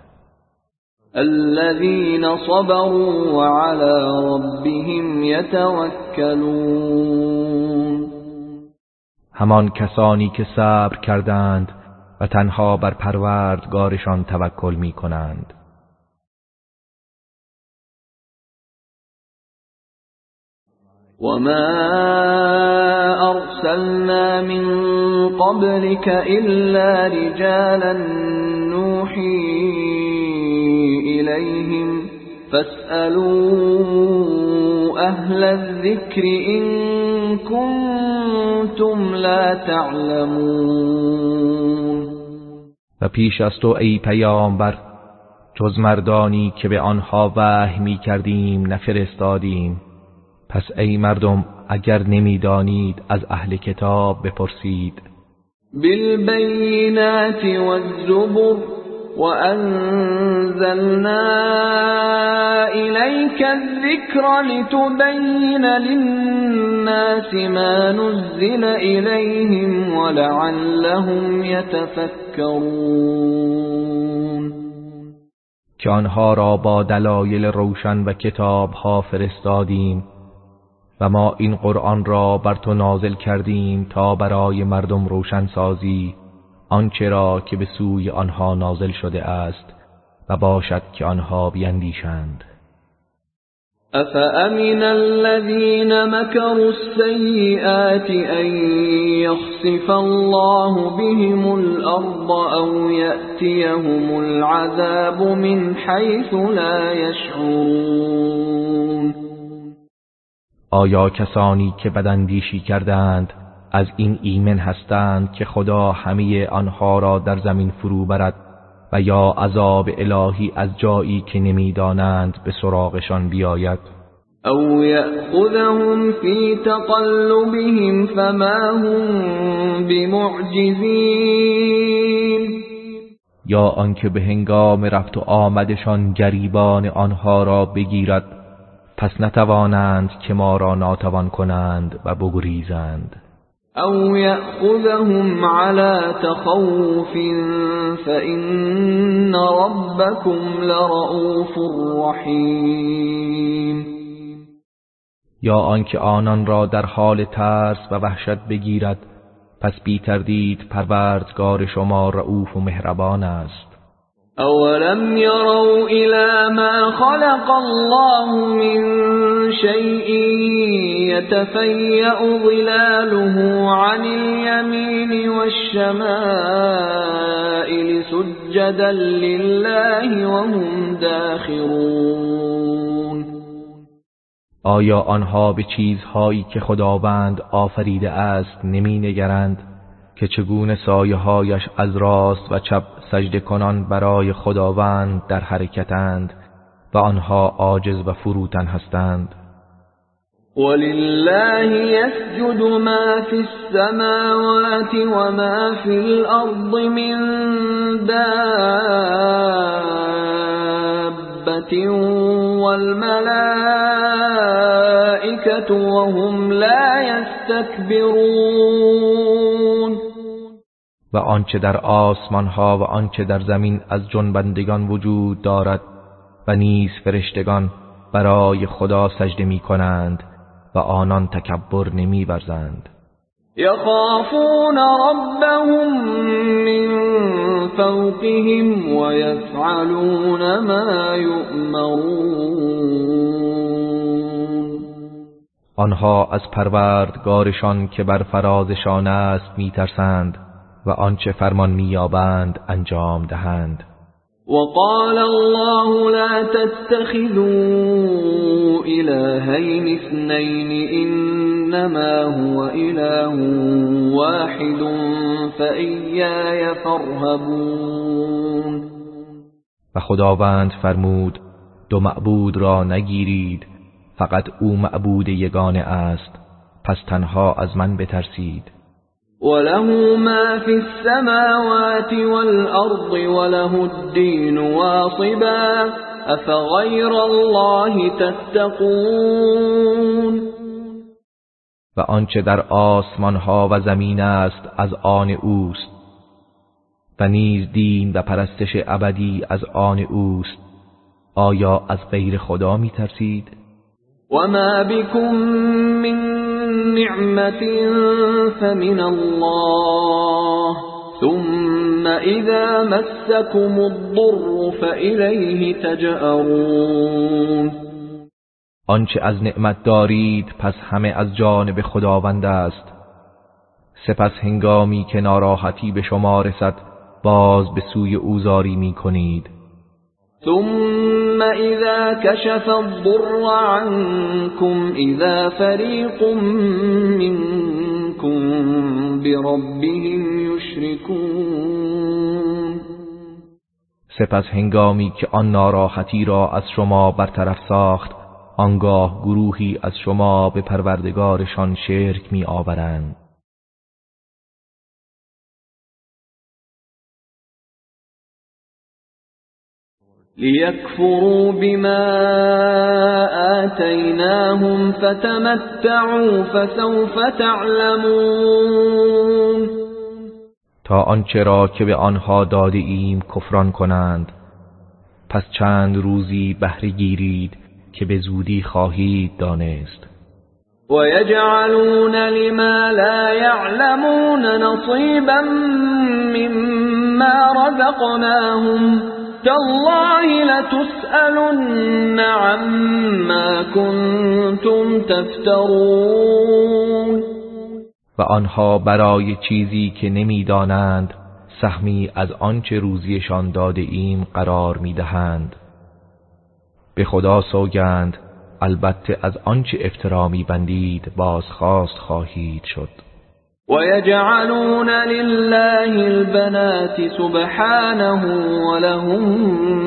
الذين صبروا وعلى ربهم يتوكلون همان کسانی که صبر کردند و تنها بر پروردگارشان توکل می کنند وما أرسلنا من قبلك إلا رجالا نوحي إليهم فاسألوا أهل الذكر إن كنتم لا تعلمون و پیش از تو ای پیامبر جز مردانی که به آنها وحی می کردیم نفرستادیم. پس ای مردم اگر نمی‌دانید از اهل کتاب بپرسید. بالبینات والزبر وأنزلنا إليك الذكر لتبين للناس ما نزل إليهم ولعلهم يتفكرون که آنها را با دلایل روشن و کتاب ها فرستادیم و ما این قرآن را بر تو نازل کردیم تا برای مردم روشن سازی آنچه را که به سوی آنها نازل شده است و باشد که آنها بیندیشند. افامن الذين مكروا السيئات ان يخسف الله بهم الارض او ياتيهم العذاب من حيث لا يشعرون آیا کسانی که بداندیشی کردند از این ایمن هستند که خدا همه آنها را در زمین فرو برد و یا عذاب الهی از جایی که نمی‌دانند به سراغشان بیاید؟ او یأخذهم فی تقلبهم فما هم بمعجزین. یا آنکه به هنگام رفت و آمدشان گریبان آنها را بگیرد پس نتوانند که ما را ناتوان کنند و بگریزند. او یأخذهم على تخوف فإن ربكم لرؤوف رحیم. یا آنکه آنان را در حال ترس و وحشت بگیرد پس بی تردید پروردگار شما رؤوف و مهربان است. أولم يروا إلى ما خلق الله من شيء يتفيأ ظلاله عن اليمين والشمائل سجدا لله وهم داخرون آیا آنها به چیزهایی که خداوند آفریده است نمی نگرند؟ که چگونه سایه هایش از راست و چپ سجده کنان برای خداوند در حرکتند و آنها عاجز و فروتن هستند. ولله يسجد ما في السماوات وما في الأرض من دابة والملائكة وهم لا يستكبرون. و آنچه در آسمان ها و آنچه در زمین از جنبندگان وجود دارد و نیز فرشتگان برای خدا سجده می کنند و آنان تکبر نمی برزند یخافون ربهم من فوقهم و یفعلون ما یؤمرون آنها از پروردگارشان که بر فرازشان است میترسند و آنچه فرمان مییابند انجام دهند. وقال الله لا تتخذوا إلهين اثنين إنما هو إله واحد فإياي فارهبون. و خداوند فرمود دو معبود را نگیرید فقط او معبود یگانه است پس تنها از من بترسید. وله ما في السماوات والأرض وله الدين واصبا. أفغير الله تتقون؟ و آنچه در آسمان ها و زمین است از آن اوست. و نیز دین و پرستش ابدی از آن اوست. آیا از غیر خدا می ترسید؟ و ما بكم من نعمة فمن الله. ثم اذا مسكم الضر فإليه تجأرون. آنچه از نعمت دارید پس همه از جانب خداوند است. سپس هنگامی که ناراحتی به شما رسد باز به سوی اوزاری می کنید ثم اذا كشف الضر عنكم اذا فريق منكم بربهم يشركون. سپس هنگامی که آن ناراحتی را از شما برطرف ساخت آنگاه گروهی از شما به پروردگارشان شرک می آورند لیکفروا بما آتیناهم فتمتعوا فسوف تعلمون تا آنچه را که به آنها داده ایم کفران کنند. پس چند روزی بهره گیرید که به زودی خواهید دانست. ويجعلون لما لا يعلمون نصيبا مما رزقناهم تالله لتسألن عما كنتم تفترون. و آنها برای چیزی که نمی‌دانند سهمی از آنچه روزیشان داده ایم قرار می‌دهند. به خدا سوگند البته از آنچه افترا بندید بازخواست خواهید شد. ويجعلون لله البنات سبحانه ولهم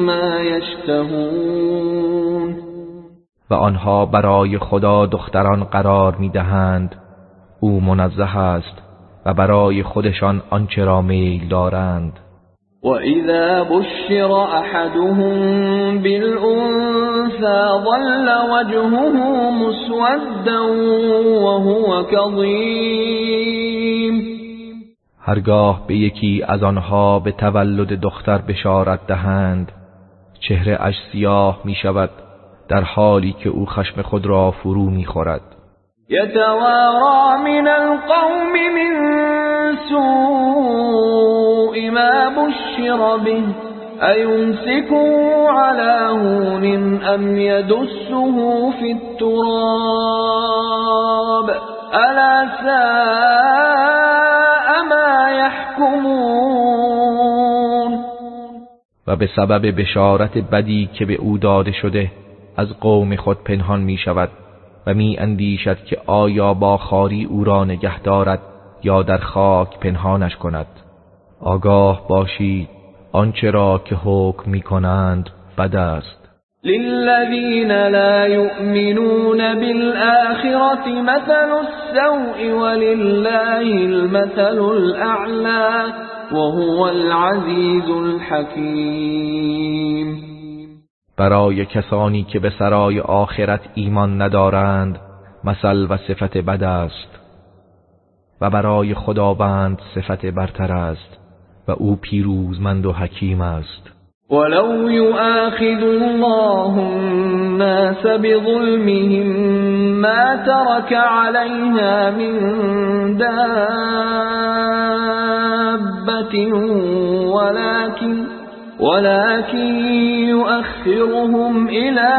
ما يشتهون. و آنها برای خدا دختران قرار می‌دهند. او منزه است و برای خودشان آنچه را میل دارند. وَإِذَا بُشِّرَ أَحَدُهُم بِالْأُنثَىٰ ظَلَّ وَجْهُهُ مُسْوَدًّا وَهُوَ كَظِيمٌ هرگاه به یکی از آنها به تولد دختر بشارت دهند چهره اش سیاه می شود در حالی که او خشم خود را فرو می خورد یتوارا من القوم من سوء ما بشر به أيمسكه على هون أم يدسه في التراب؟ ألا ساء ما يحكمون؟ و به سبب بشارت بدی که به او داده شده از قوم خود پنهان می شود و می اندیشد که آیا با خاری او را نگه دارد یا در خاک پنهانش کند. آگاه باشید. آنچه را که حکم می کنند بد است. للذین لا يؤمنون بالآخرة مثل السوء ولله المثل الأعلى وهو العزیز الحکیم. برای کسانی که به سرای آخرت ایمان ندارند مثل و صفت بد است. و برای خداوند صفت برتر است. و أو پیروزمند و حکیم است. ولو يؤاخذ الله الناس بظلمهم ما ترك عليها من دابة ولكن ولكن يؤخرهم إلى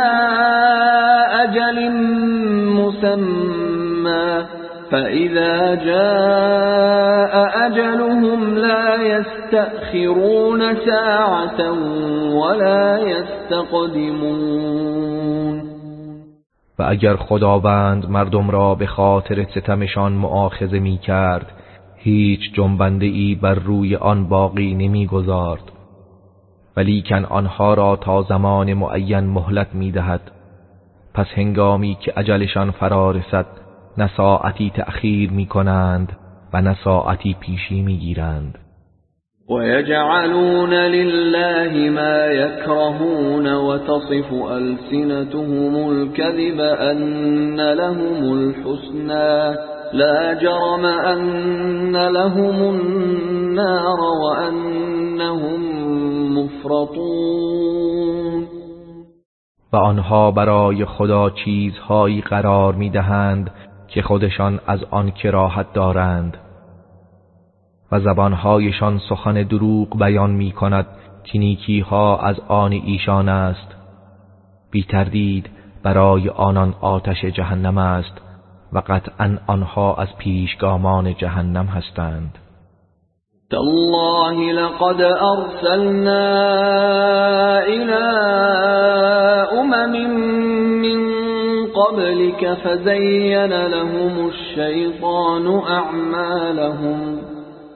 أجل مسمى. فإذا جاء أجلهم لا يستأخرون ساعة ولا يستقدمون و اگر خداوند مردم را به خاطر ستمشان معاخذه می کرد هیچ جنبنده ای بر روی آن باقی نمی گذارد ولیکن آنها را تا زمان معین مهلت می دهد پس هنگامی که اجلشان فرا رسد نه ساعتی تأخیر می کنند و نه ساعتی پیشی می گیرند ويجعلون لله ما يكرهون وتصف ألسنتهم الكذب أن لهم الحسنى. لا جرم أن لهم النار وأنهم مفرطون. و آنها برای خدا چیزهایی قرار می‌دهند که خودشان از آن کراهت دارند. و زبانهایشان سخن دروغ بیان می کند که نیکی ها از آن ایشان است. بی تردید برای آنان آتش جهنم است و قطعا آنها از پیشگامان جهنم هستند. تالله لقد ارسلنا الى امم قبلك فزين لهم الشيطان أعمالهم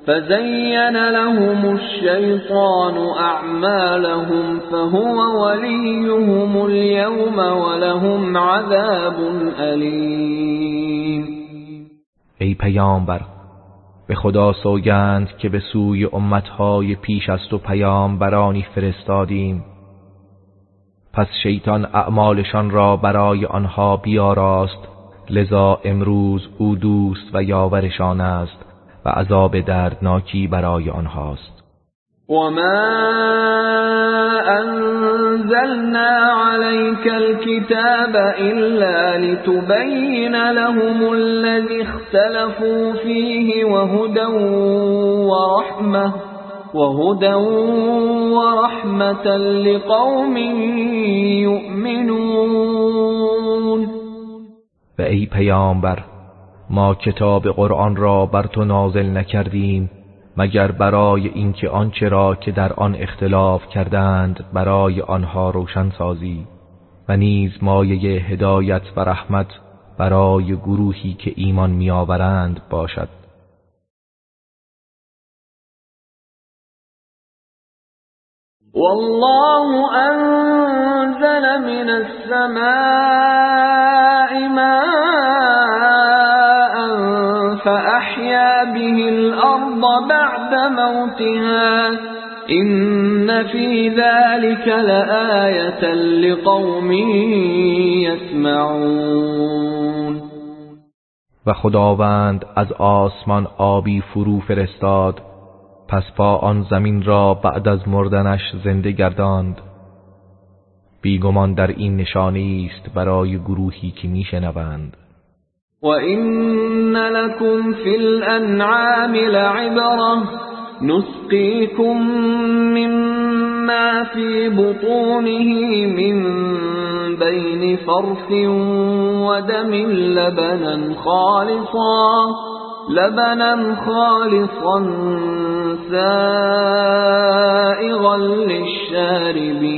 فزين لهم الشيطان أعمالهم فهو وليهم اليوم ولهم عذاب أليم. ای پیامبر به خدا سوگند که به سوی امتهای پیش از تو پیامبرانی فرستادیم. پس شیطان اعمالشان را برای آنها بیاراست لذا امروز او دوست و یاورشان است و عذاب دردناکی برای آنهاست. وما أنزلنا عليك الكتاب إلا لتبين لهم الذي اختلفوا فيه وهدى ورحمة وهدى ورحمة لقوم يؤمنون. و ای پیامبر ما کتاب قرآن را بر تو نازل نکردیم مگر برای اینکه آنچه را که در آن اختلاف کردند برای آنها روشن سازی؟ و نیز مایه هدایت و رحمت برای گروهی که ایمان میآورند باشد. والله أنزل من السماء ماء فأحيا به الأرض بعد موتها. إن في ذلك لآية لقوم يسمعون. و خداوند از آسمان آبی فرو فرستاد پس با آن زمین را بعد از مردنش زنده گرداند. بیگمان در این نشانی است برای گروهی که میشنوند. وَإِنَّ لَكُمْ فِي الْأَنْعَامِ لَعِبْرَةً نُسْقِيكُم مِّمَّا فِي بُطُونِهِ مِن بَيْنِ فَرْثٍ وَدَمٍ لَّبَنًا خَالِصًا. لبنا خالصا سائغا للشاربین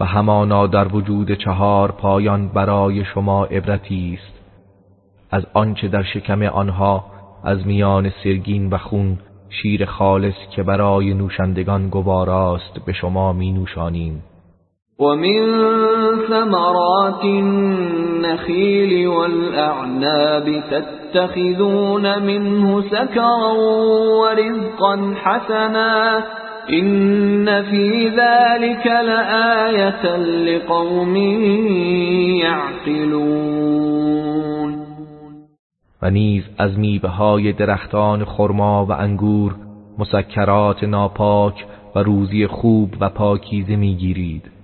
و همانا در وجود چهار پایان برای شما عبرتی است. از آنچه در شکم آنها از میان سرگین و خون شیر خالص که برای نوشندگان گواراست به شما می نوشانیم ومن ثمرات النخيل والأعناب تتخذون منه سكرا ورزقا حسنا إن في ذلك لآية لقوم يعقلون. و نیز از میوه های درختان خرما و انگور مسکرات ناپاک و روزی خوب و پاکیزه می‌گیرید.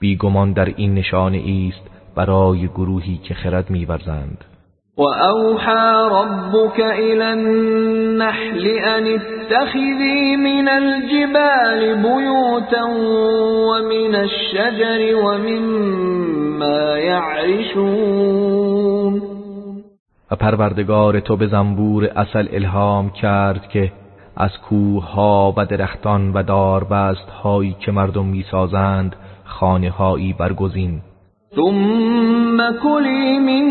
بیگمان در این نشانه است برای گروهی که خرد میورزند. وأوحى ربك إلى النحل أن اتخذي من الجبال بيوتا ومن الشجر ومما يعرشون. و پروردگار تو به زنبور اصل الهام کرد که از کوه ها و درختان و داربست هایی که مردم می‌سازند خانه هایی برگزین. ثم كلي من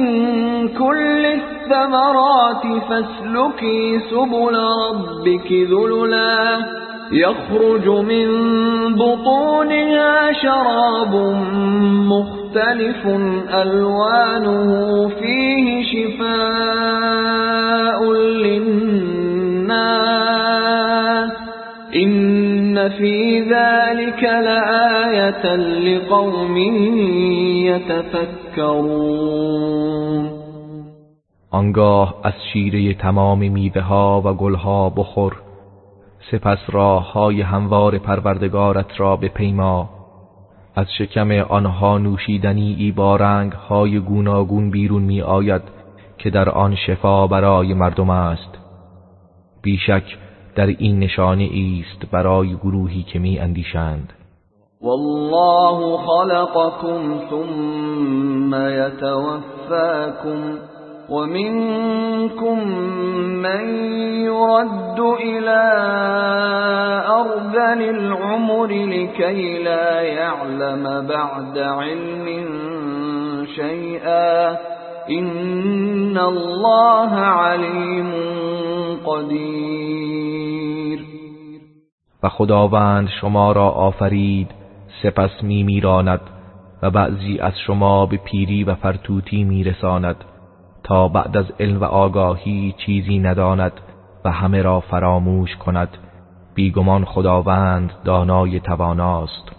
كل الثمرات فاسلكي سبل ربك ذللا يخرج من بطونها شراب مختلف ألوانه فيه شفاء للناس. إن في ذلك لقوم يتفكرون آنگاه از شیره تمام میوه ها و گلها بخور. سپس راه های هموار پروردگارت را پیما از شکم آنها نوشیدنی ای با رنگ های گوناگون بیرون می آید که در آن شفا برای مردم است. بیشک در این نشانه است برای گروهی که می اندیشند. والله خلقكم ثم يتوفاكم ومنكم من يرد إلى أرذل العمر لكي لا يعلم بعد علم شيئا إن الله عليم قدیر و خداوند شما را آفرید سپس می میراند و بعضی از شما به پیری و فرتوتی میرساند تا بعد از علم و آگاهی چیزی نداند و همه را فراموش کند. بیگمان خداوند دانای تواناست.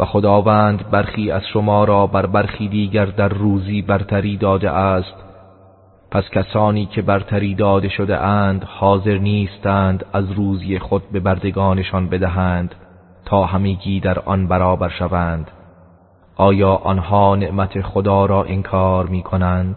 و خداوند برخی از شما را بر برخی دیگر در روزی برتری داده است پس کسانی که برتری داده شده اند حاضر نیستند از روزی خود به بردگانشان بدهند تا همگی در آن برابر شوند آیا آنها نعمت خدا را انکار می کنند؟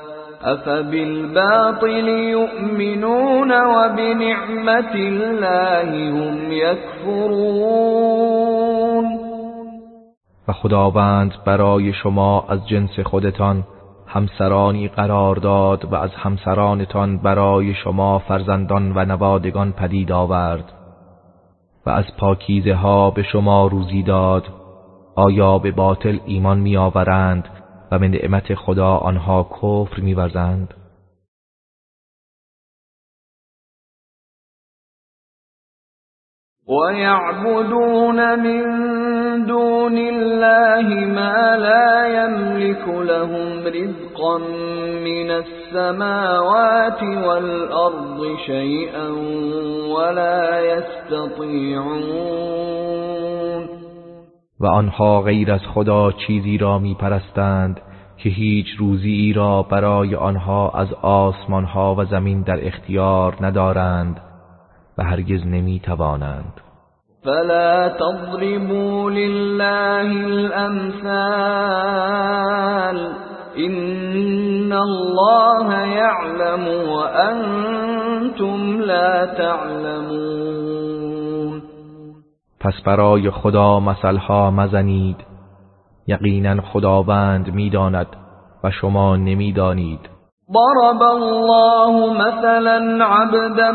أفبالباطل يؤمنون وبنعمة الله هم يكفرون و خداوند برای شما از جنس خودتان همسرانی قرار داد و از همسرانتان برای شما فرزندان و نوادگان پدید آورد و از پاکیزه ها به شما روزی داد. آیا به باطل ایمان می آورند و به نعمت خدا آنها کفر میورزند. ويعبدون من دون الله ما لا يملك لهم رزقا من السماوات والأرض شيئا ولا يستطيعون و آنها غیر از خدا چیزی را می پرستند که هیچ روزی را برای آنها از آسمان ها و زمین در اختیار ندارند و هرگز نمی توانند فلا تضربوا لله الامثال ان الله يعلم وانتم لا تعلمون. پس برای خدا مثلها مزنید. یقینا خداوند می‌داند و شما نمی‌دانید. ضرب الله مثلا عبدا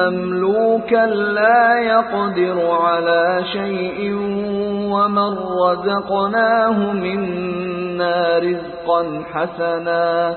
مملوكا لا يقدر على شيء ومن رزقناه منا رزقا حسنا.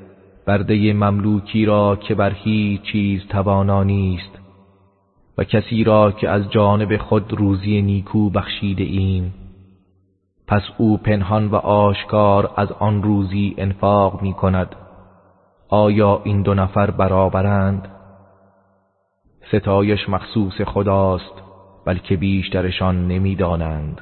برده مملوکی را که بر هیچ چیز توانا نیست و کسی را که از جانب خود روزی نیکو بخشیده ایم پس او پنهان و آشکار از آن روزی انفاق می کند آیا این دو نفر برابرند؟ ستایش مخصوص خداست بلکه بیشترشان نمی‌دانند.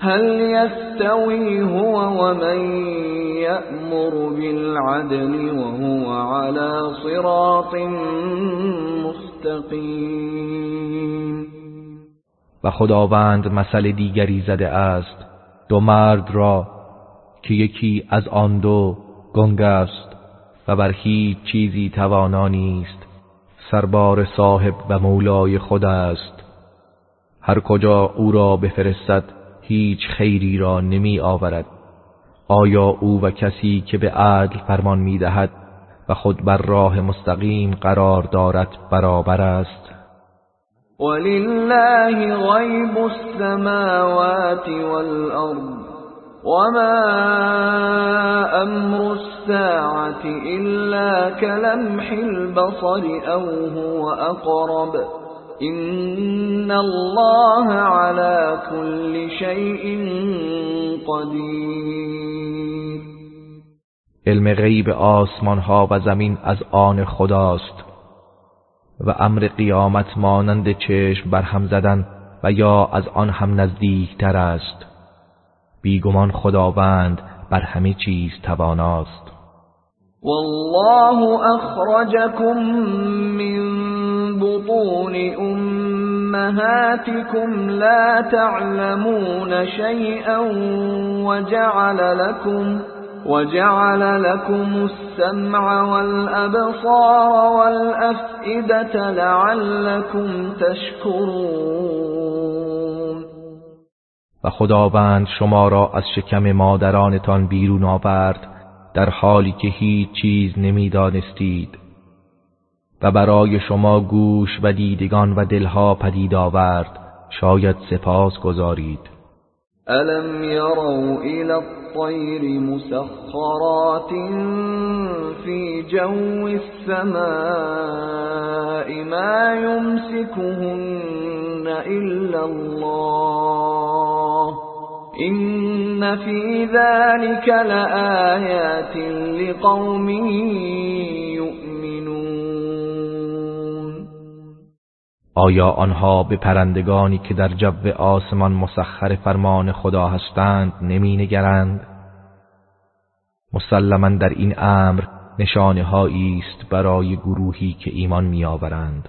هل يستوي هو ومن يأمر بالعدل وهو على صراط مستقیم و خداوند مثل دیگری زده است. دو مرد را که یکی از آن دو گنگ است و بر هیچ چیزی توانا نیست. سربار صاحب و مولای خود است. هر کجا او را بفرستد هیچ خیری را نمی آورد. آیا او و کسی که به عدل فرمان می دهد و خود بر راه مستقیم قرار دارد برابر است؟ ولله غیب السماوات والارض وما امر الساعة الا كلمح البصر او هو اقرب. ان الله على كل شيء قدیر علم غیب آسمان ها و زمین از آن خداست و امر قیامت مانند چشم بر هم زدن و یا از آن هم نزدیکتر است. بیگمان خداوند بر همه چیز تواناست. والله اخرجكم من بطون امهاتكم لا تعلمون شيئا وجعل لكم وجعل لكم السمع والأبصار والأفئدة لعلكم تشكرون. و خداوند شما را از شکم مادرانتان بیرون آورد در حالی که هیچ چیز نمی‌دانستید. و برای شما گوش و دیدگان و دلها پدید آورد شاید سپاس گذارید. الم يروا الى الطير مسخرات في جو السماء ما يمسكهن الا الله ان في ذلك لآيات لقوم آیا آنها به پرندگانی که در جو آسمان مسخر فرمان خدا هستند نمی نگرند؟ مسلما در این امر نشانه است برای گروهی که ایمان می آورند.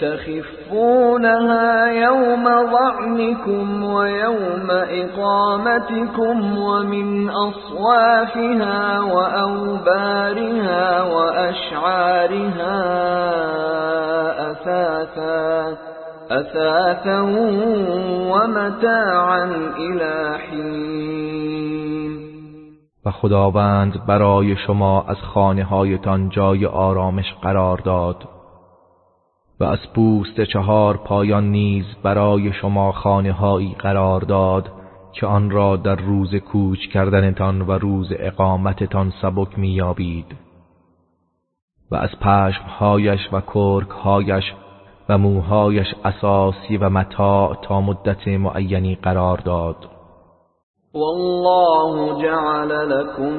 تستخفونها يوم ظعنكم ويوم إقامتكم ومن أصوافها وأوبارها وأشعارها أثاثا اثاثا و متاعا الى و خداوند برای شما از خانه هایتان جای آرامش قرار داد. و از پوست چهار پایان نیز برای شما خانه هایی قرار داد که آن را در روز کوچ کردنتان و روز اقامتتان سبک میابید و از پشمهایش و کرکهایش و موهایش اساسی و متاع تا مدت معینی قرار داد. والله جعل لكم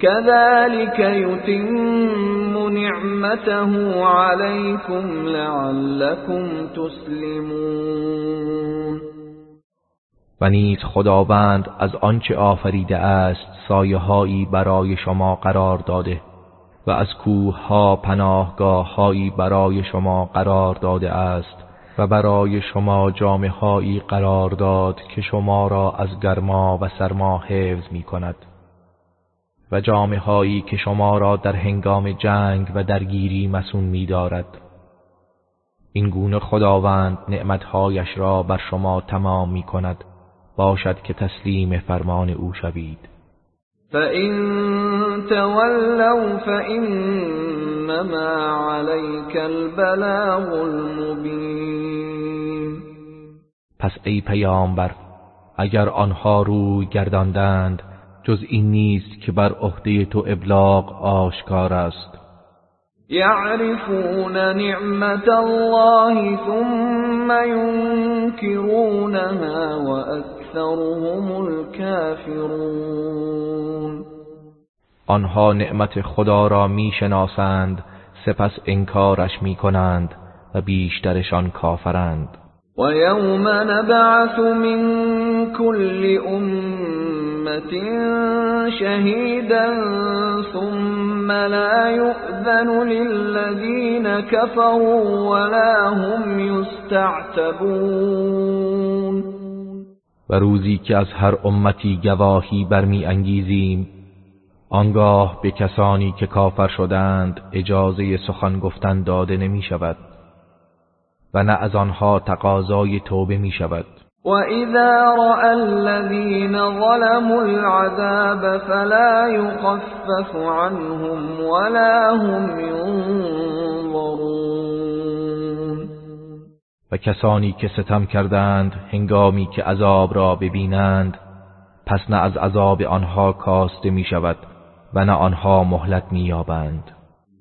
كذلك يتم نعمته عليكم لعلكم تسلمون. و نیز خداوند از آنچه آفریده است سایه برای شما قرار داده و از کوه ها پناهگاه هایی برای شما قرار داده است و برای شما جامعه قرار داد که شما را از گرما و سرما حفظ می کند و جامعه هایی که شما را در هنگام جنگ و درگیری مسون می دارد این گونه خداوند نعمتهایش را بر شما تمام می کند باشد که تسلیم فرمان او شوید. فَإِن تَوَلَّوْا فَإِنَّمَا عَلَيْكَ الْبَلَاغُ الْمُبِينُ پس ای پیامبر اگر آنها روی گرداندند جز این نیست که بر عهده تو ابلاغ آشکار است. یعرفون نعمت الله ثم ينكرونها وأكثرهم الكافرون آنها نعمت خدا را می‌شناسند سپس انکارش می‌کنند و بیشترشان کافرند. و یوم نبعث من كل امت شهیدا ثم لا يؤذن للذین كفروا ولا هم يستعتبون. و روزی که از هر امتی گواهی برمی انگیزیم آنگاه به کسانی که کافر شدند اجازه سخن گفتن داده نمی شود و نه از آنها تقاضای توبه می شود. و اذا رأى الذین ظلموا العذاب فلا يخفف عنهم ولا هم ينظرون و کسانی که ستم کردند هنگامی که عذاب را ببینند پس نه از عذاب آنها کاسته می شود و نه آنها مهلت مییابند.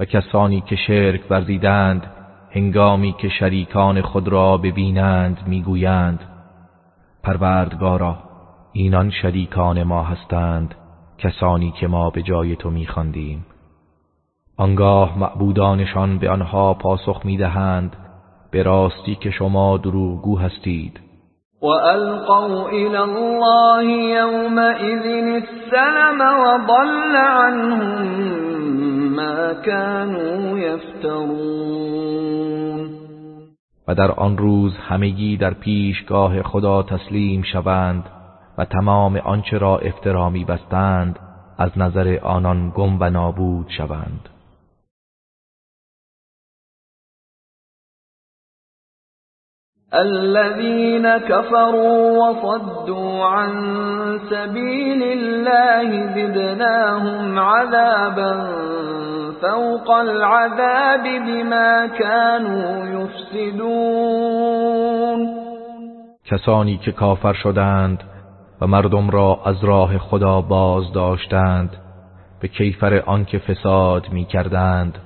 و کسانی که شرک ورزیدند هنگامی که شریکان خود را ببینند می‌گویند پروردگارا اینان شریکان ما هستند کسانی که ما به جای تو میخواندیم. آنگاه معبودانشان به آنها پاسخ می‌دهند به راستی که شما دروغگو هستید. وألقوا إلى الله يومئذ السلم وضل عنهم ما كانوا يفترون. و در آن روز همگی در پیشگاه خدا تسلیم شوند و تمام آنچه را افترامی بستند از نظر آنان گم و نابود شوند. الذين كفروا وصدوا عن سبيل الله زدناهم عذابا فوق العذاب بما كانوا يفسدون. کسانی که کافر شدند و مردم را از راه خدا باز داشتند به کیفر آنکه فساد می کردند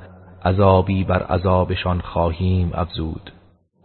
عذابی بر عذابشان خواهیم افزود.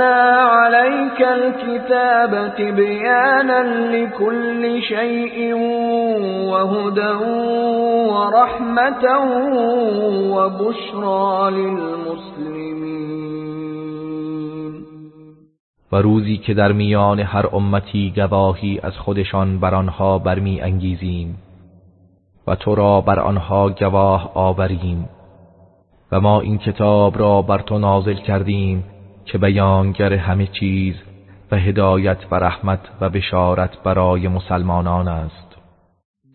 عليك الكتاب تبيانا لكل شيء وهدى ورحمة وبشرى للمسلمين. و روزی که در میان هر امتی گواهی از خودشان بر آنها برمی انگیزیم و تو را بر آنها گواه آوریم و ما این کتاب را بر تو نازل کردیم که بیانگر همه چیز و هدایت و رحمت و بشارت برای مسلمانان است.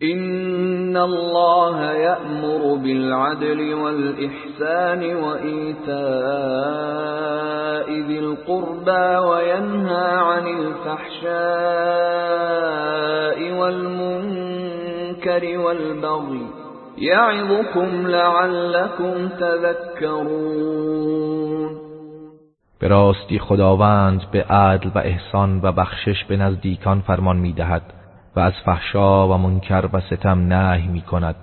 إن الله يأمر بالعدل والإحسان وإيتاء ذي القربى وينهى عن الفحشاء والمنكر والبغي يعظكم لعلكم تذكرون به راستی خداوند به عدل و احسان و بخشش به نزدیکان فرمان می‌دهد و از فحشا و منکر و ستم نهی می کند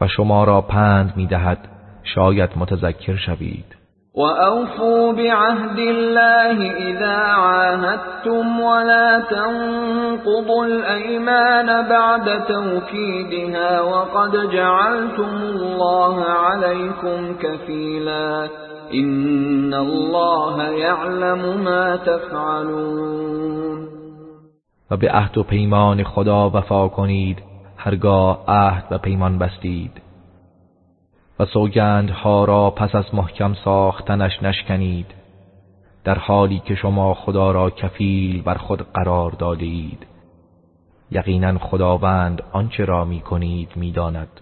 و شما را پند می دهد شاید متذکر شوید. و اوفو بعهد الله اذا عاهدتم ولا تنقضوا الایمان بعد توكيدها وقد جعلتم الله عليكم كفیلا ان الله يعلم ما تفعلون و به عهد و پیمان خدا وفا کنید. هرگاه عهد و پیمان بستید. و سوگندها را پس از محکم ساختنش نشکنید. در حالی که شما خدا را کفیل بر خود قرار داده اید یقینا خداوند آنچه را می کنید می داند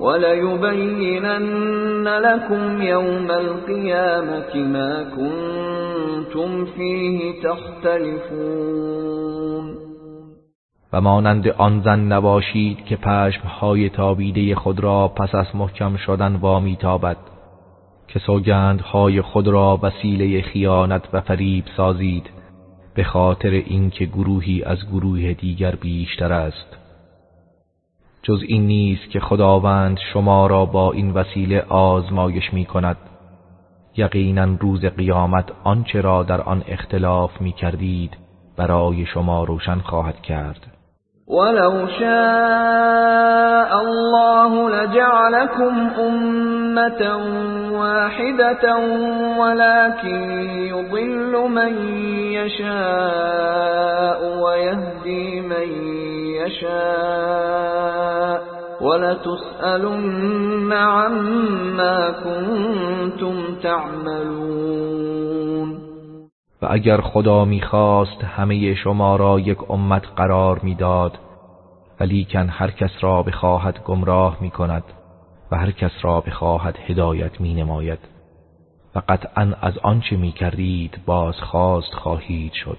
وليبينن لكم يوم القيامة ما كنتم فيه تختلفون. و مانند آن زن نباشید که پشمهای تابیده خود را پس از محکم شدن وامی تابد که سوگندهای خود را وسیله خیانت و فریب سازید به خاطر اینکه گروهی از گروه دیگر بیشتر است. جز این نیست که خداوند شما را با این وسیله آزمایش می کند یقینا روز قیامت آنچه را در آن اختلاف می کردید برای شما روشن خواهد کرد. ولو شاء الله لجعلكم أمة واحدة ولكن يضل من يشاء ويهدي من يشاء ولتسألن عما كنتم تعملون. و اگر خدا می‌خواست همه شما را یک امت قرار می‌داد ولیکن هر کس را بخواهد گمراه می کند و هر کس را بخواهد هدایت می نماید و قطعا از آنچه می کردید بازخواست خواهید شد.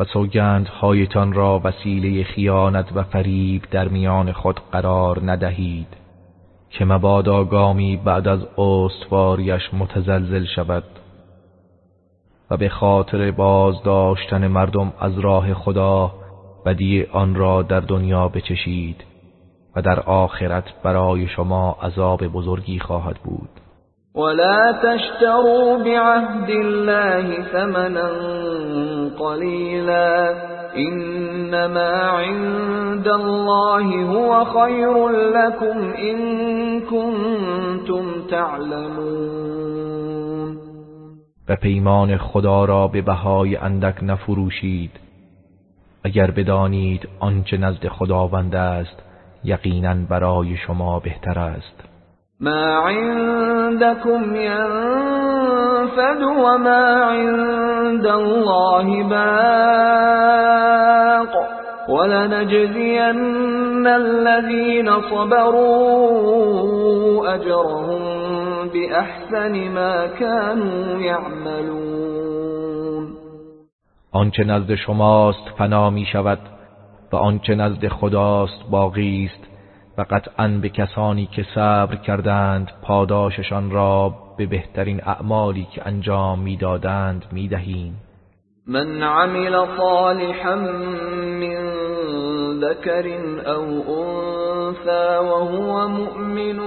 و هایتان را وسیله خیانت و فریب در میان خود قرار ندهید که مبادا گامی بعد از استواریش متزلزل شود و به خاطر بازداشتن مردم از راه خدا بدی آن را در دنیا بچشید و در آخرت برای شما عذاب بزرگی خواهد بود. ولا تشتروا بعهد الله ثمنا قليلا انما عند الله هو خير لكم ان كنتم تعلمون و پیمان خدا را به بهای اندک نفروشید. اگر بدانید آنچه نزد خداوند است یقینا برای شما بهتر است. ما عندكم ينفد وما عند الله باق ولنجزين الذين صبروا أجرهم بأحسن ما كانوا يعملون. آنچه نزد شماست فنا می شود و آنچه نزد خداست باقی است. و قطعا به کسانی که صبر کردند پاداششان را به بهترین اعمالی که انجام می‌دادند می‌دهیم. من عمل صالحا من ذكر او انثى وهو مؤمن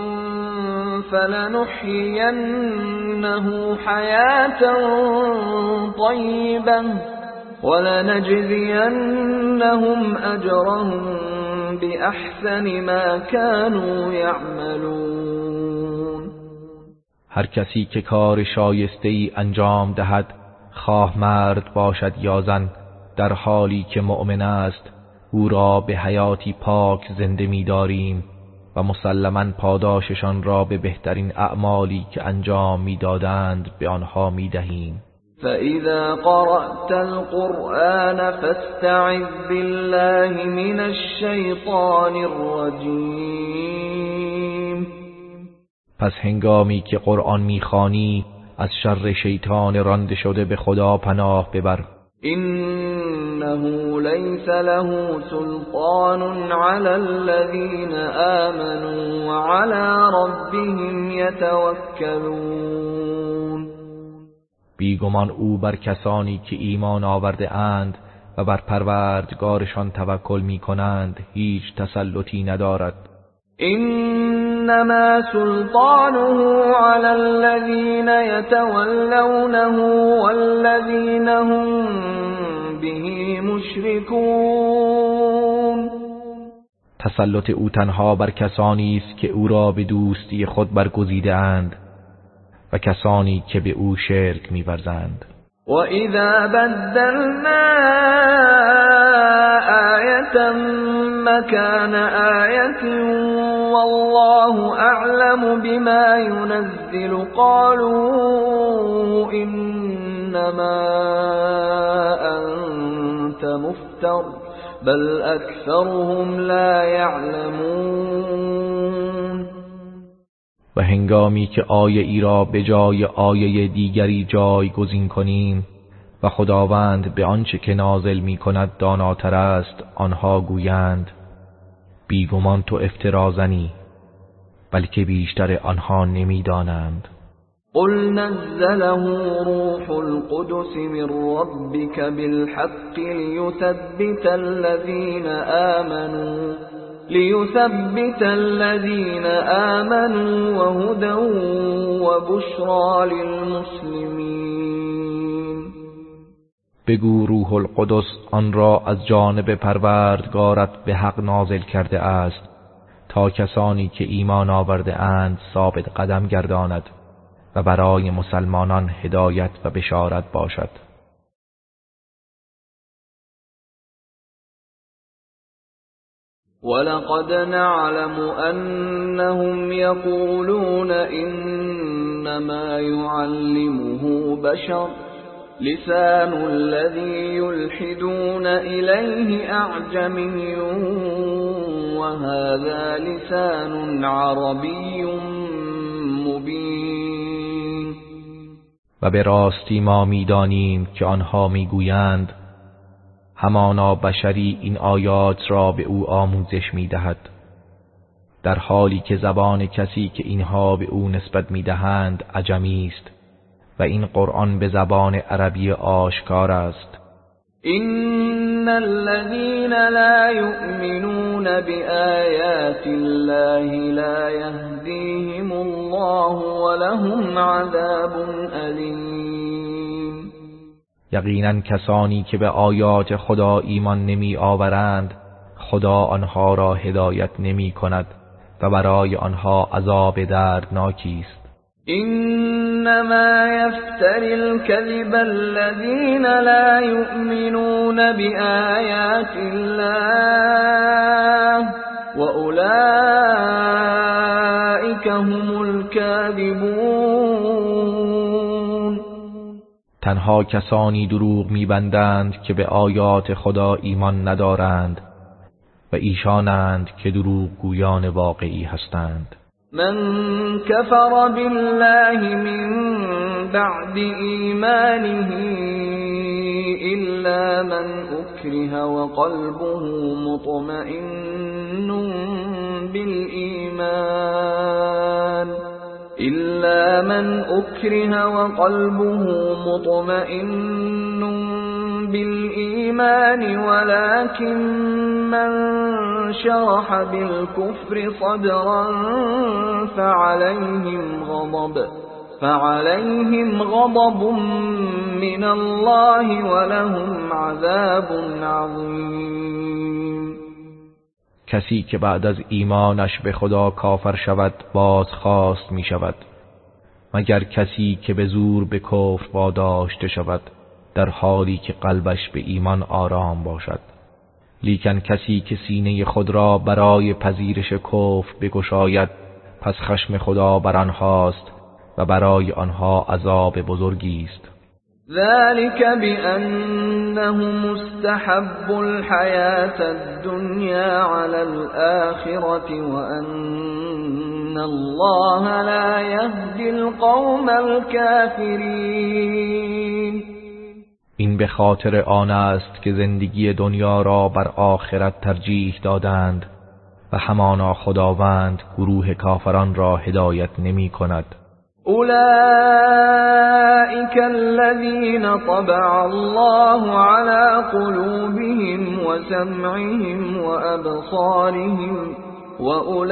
فلنحيينه حياة طيبة ولنجزينهم أجرهم بأحسن ما كانوا يعملون. هر کسی که کار شایسته ای انجام دهد خواه مرد باشد یا زن در حالی که مؤمن است او را به حیاتی پاک زنده می داریم و مسلما پاداششان را به بهترین اعمالی که انجام می‌دادند به آنها می دهیم فإذا قرأت القرآن فاستعذ بالله من الشیطان الرجیم پس هنگامی که قرآن می‌خوانی از شر شیطان رانده شده به خدا پناه ببر. إنه ليس له سلطان على الذين آمنوا وعلى ربهم يتوكلون. بیگمان او بر کسانی که ایمان آورده اند و بر پروردگارشان توکل می کنند هیچ تسلطی ندارد. إنما سلطانه على الذين يتولونه والذين هم به مشركون. تسلط او تنها بر کسانی است که او را به دوستی خود برگزیده اند. و کسانی که به أو شرک می‌ورزند. وَإِذَا بَدَّلْنَا آيَةً مَكَانَ آيَةٍ وَاللَّهُ أَعْلَمُ بِمَا يُنَزِّلُ قَالُوا إِنَّمَا أَنتَ مُفْتَرٍ بَلْ أَكْثَرُهُمْ لَا يَعْلَمُونَ و هنگامی که آیه ای را به جای آیه دیگری جایگزین کنیم و خداوند به آنچه که نازل می کند داناتر است آنها گویند بیگمان تو افترازنی بلکه بیشتر آنها نمی‌دانند. قل نزله روح القدس من ربك بالحق ليثبت الذين آمنوا. ليثبت الذين آمنوا وهدى وبشرى للمسلمين. بگو روح القدس آن را از جانب پروردگارت به حق نازل کرده است تا کسانی که ایمان آورده اند ثابت قدم گرداند و برای مسلمانان هدایت و بشارت باشد. ولقد نعلم أنهم يقولون إنما يعلمه بشر لسان الذي يلحدون إليه أعجمي وهذا لسان عربي مبين. و به راستی ما میدانیم که آنها میگویند همانا بشری این آیات را به او آموزش می‌دهد. در حالی که زبان کسی که اینها به او نسبت می‌دهند عجمی است و این قرآن به زبان عربی آشکار است. إن الذين لا يؤمنون بآيات الله لا يهديهم الله ولهم عذاب أليم یقینا کسانی که به آیات خدا ایمان نمی آورند خدا آنها را هدایت نمی کند و برای آنها عذاب دردناکی است. إنما يفتري الكذب الذين لا يؤمنون بآيات الله وأولئك هم الكاذبون تنها کسانی دروغ میبندند که به آیات خدا ایمان ندارند و ایشانند که دروغ گویان واقعی هستند. من كفر بالله من بعد إيمانه إلا من أكره وقلبه مطمئن بالإيمان إلا من أكره وقلبه مطمئن بالإيمان ولكن من شرح بالكفر صدرا فعليهم غضب فعليهم غضب من الله ولهم عذاب عظیم کسی که بعد از ایمانش به خدا کافر شود بازخواست می شود مگر کسی که به زور به کفر واداشته شود در حالی که قلبش به ایمان آرام باشد. لیکن کسی که سینه خود را برای پذیرش کفر بگشاید پس خشم خدا بر آنهاست و برای آنها عذاب بزرگی است. ذلك بأنهم مستحب الحياة الدنيا على الآخرة وأن الله لا يهدي القوم الكافرين این به خاطر آن است که زندگی دنیا را بر آخرت ترجیح دادند و همانا خداوند گروه کافران را هدایت نمی کند. أولئك الذين طبع الله على قلوبهم وسمعهم وأبصارهم وأولئك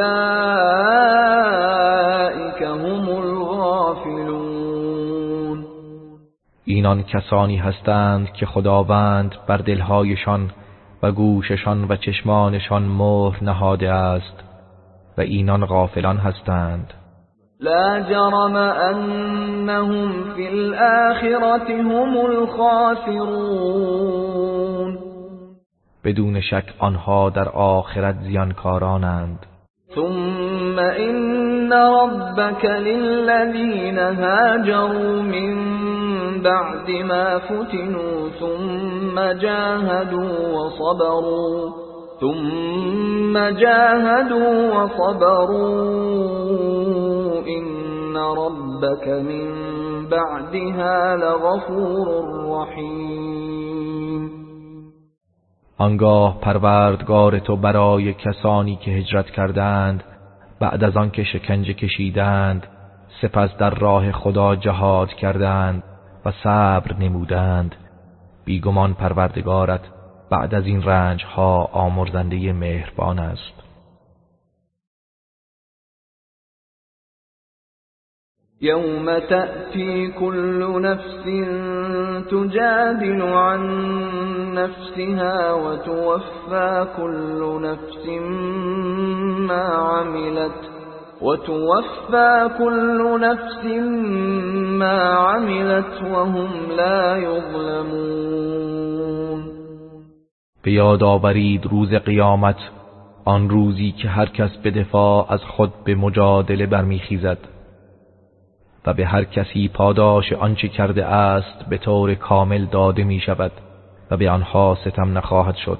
هم الغافلون. اینان کسانی هستند که خداوند بر دلهایشان و گوششان و چشمانشان مهر نهاده است و اینان غافلان هستند. لا جرم انهم في الاخره هم الخاسرون. بدون شک آنها در آخرت زیانکارانند. ثم ان ربك للذين هاجروا من بعد ما فتنوا ثم جاهدوا وصبروا. ثم جاهدوا وصبروا إن ربك من بعدها لغفور رحیم آنگاه پروردگار تو برای کسانی که هجرت کردند بعد از آنکه شکنجه کشیدند سپس در راه خدا جهاد کردند و صبر نمودند. بیگمان پروردگارت بعد از این رنج ها آمرزنده مهربان است. يوم تأتي كل نفس تجادل عن نفسها وتوفى كل نفس ما عملت وتوفى كل نفس ما عملت وهم لا يظلمون به یاد آورید روز قیامت آن روزی که هر کس به دفاع از خود به مجادله برمیخیزد. و به هر کسی پاداش آنچه کرده است به طور کامل داده می شود و به آنها ستم نخواهد شد.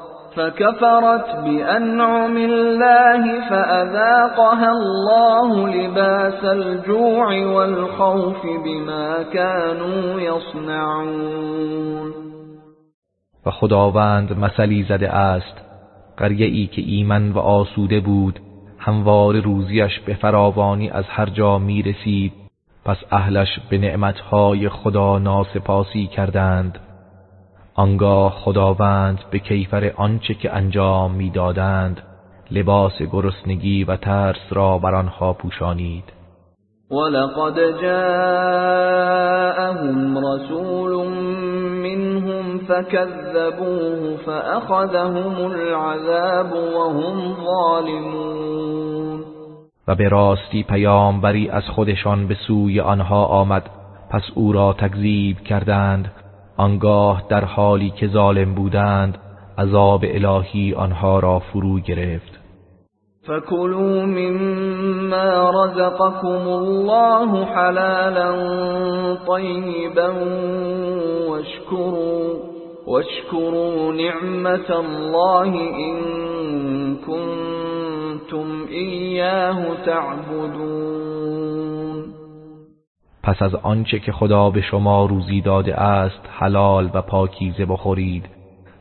فكفرت بأنعم الله فأذاقها الله لباس الجوع والخوف بما كانوا يصنعون. و خداوند مثلی زده است. قریه ای که ایمن و آسوده بود هموار روزیش به فراوانی از هر جا می رسید. پس اهلش به نعمتهای خدا ناسپاسی کردند. آنگاه خداوند به کیفر آنچه که انجام می‌دادند لباس گرسنگی و ترس را بر آنها پوشانید. ولقد جاءهم رسول منهم فكذبوه فأخذهم العذاب وهم ظالمون. و به راستی پیامبری از خودشان به سوی آنها آمد پس او را تکذیب کردند آنگاه در حالی که ظالم بودند عذاب الهی آنها را فرو گرفت. فکلوا مما رزقكم الله حلالا طیبا واشکروا واشکروا نعمت الله ان کنتم ایاه تعبدون. پس از آنچه که خدا به شما روزی داده است حلال و پاکیزه بخورید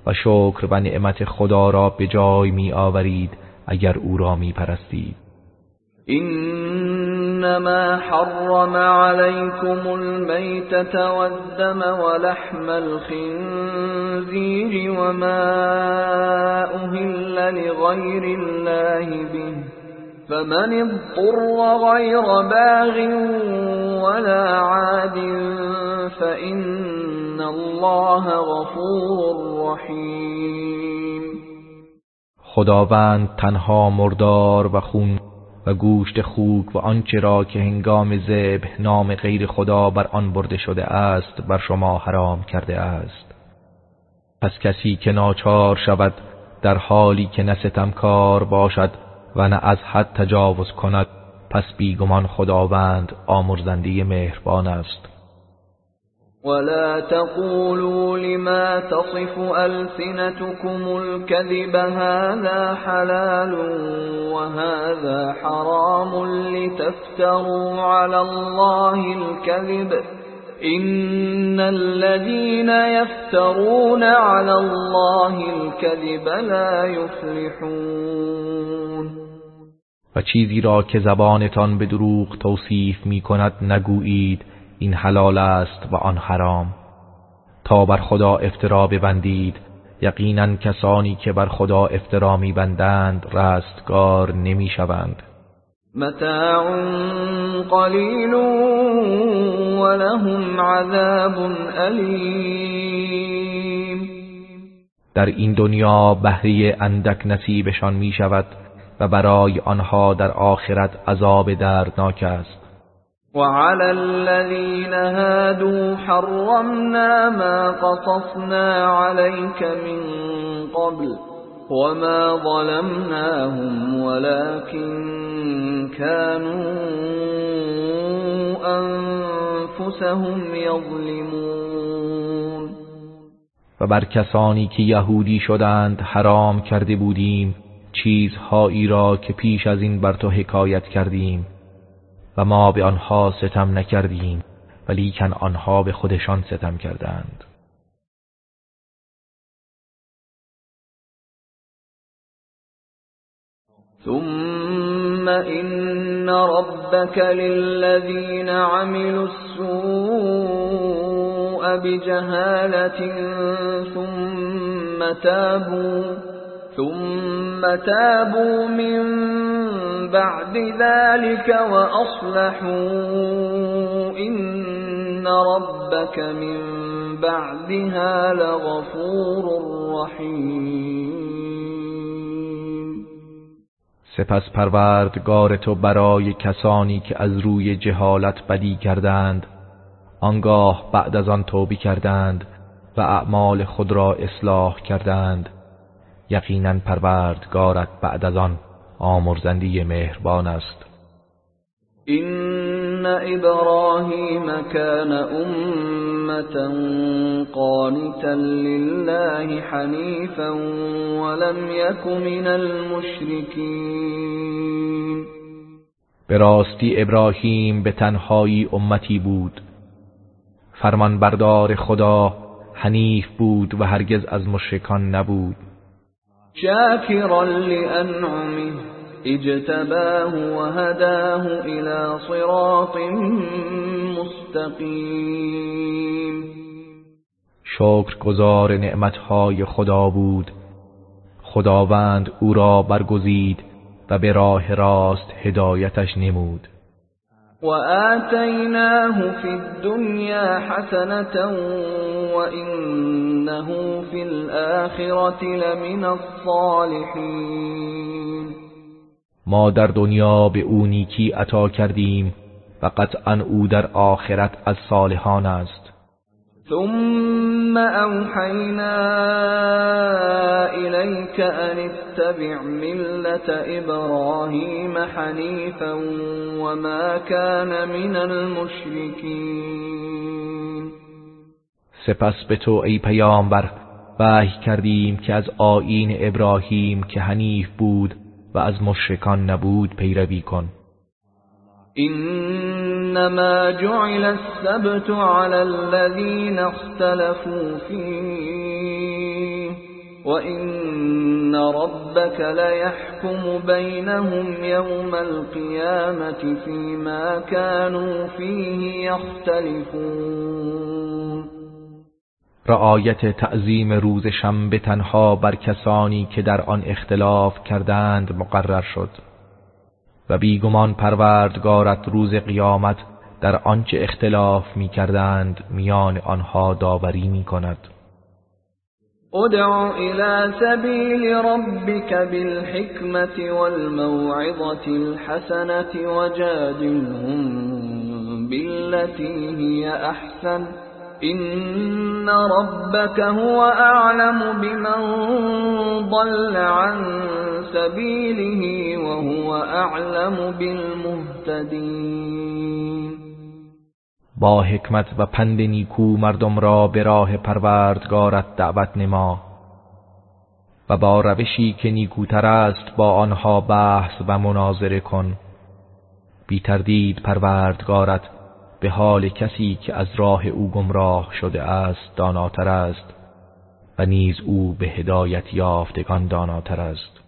و شکر و نعمت خدا را به جای می آورید اگر او را می پرستید انما حرم عليكم الميتة والدم ولحم الخنزير وما أهل لغير الله به. فمن اضطر غير باغ ولا عاد فإن الله غفور رحیم خداوند تنها مردار و خون و گوشت خوک و آنچه را که هنگام ذبح نام غیر خدا بر آن برده شده است بر شما حرام کرده است. پس کسی که ناچار شود در حالی که نه ستمکار باشد و نه از حد تجاوز کند پس بیگمان خداوند آمرزنده مهربان است. ولا تقولوا لما تصف ألسنتكم الكذب هذا حلال وهذا حرام لتفتروا على الله الكذب إن الذين يفترون على الله الكذب لا يفلحون و چیزی را که زبانتان به دروغ توصیف می کند نگویید این حلال است و آن حرام. تا بر خدا افترا ببندید. یقینا کسانی که بر خدا افترا میبندند رستگار نمی‌شوند. متاع قلیل ولهم عذاب علیم در این دنیا بهره اندک نصیبشان می شود و برای آنها در آخرت عذاب دردناک است. وعلى الذين هادوا حرمنا ما قصصنا عليك من قبل وما ظلمناهم ولكن كانوا أنفسهم يظلمون. و بر کسانی که یهودی شدند حرام کرده بودیم چیزهایی را که پیش از این بر تو حکایت کردیم و ما به آنها ستم نکردیم ولیکن آنها به خودشان ستم کردند. ثم إن ربك للذين عملوا السوء بجهالة ثم تابوا ثم تابوا من بعد ذلك وأصلحوا إن ربك من بعدها لغفور رحیم سپس پروردگار تو برای کسانی که از روی جهالت بدی کردند آنگاه بعد از آن توبی کردند و اعمال خود را اصلاح کردند. یقینا پروردگارت بعد از آن آمرزندی مهربان است. این ابراهیم کان امتا قانتا لله حنیفا ولم یک من المشرکین به راستی ابراهیم به تنهایی امتی بود. فرمان بردار خدا حنیف بود و هرگز از مشرکان نبود. شاكرا لأنعمه اجتباه وهداه إلى صراط مستقیم شکر گزار نعمتهای خدا بود. خداوند او را برگزید و به راه راست هدایتش نمود. وآتيناه في الدنيا حسنة وإنه في الآخرة لمن الصالحين. ما در دنیا به او نیکی عطا کردیم و قطعا او در آخرت از صالحان است. ثم أوحينا إليك أن اتبع ملة إبراهيم حنيفا وما كان من المشركين. سپس به تو ای پیامبر وحی کردیم که از آیین ابراهیم که حنیف بود و از مشرکان نبود پیروی کن. إنما جعل السبت على الذين اختلفوا فيه وإن ربك ليحكم بينهم يوم القيامة فيما كانوا فيه يختلفون. رعایت تعظیم روز شنبه تنها بر کسانی که در آن اختلاف کردند مقرر شد. و بیگمان پروردگارت روز قیامت در آنچه اختلاف می کردند میان آنها داوری می کند ادع إلى سبيل ربك بالحكمة والموعظة الحسنة وجادلهم بالتي هي أحسن إن ربك هو أعلم بمن ضل عن سبيله وهو أعلم بالمهتدين با حکمت و پند نیکو مردم را به راه پروردگارت دعوت نما و با روشی که نیکوتر است با آنها بحث و مناظره کن. بی تردید پروردگارت به حال کسی که از راه او گمراه شده است داناتر است و نیز او به هدایت یافتگان داناتر است.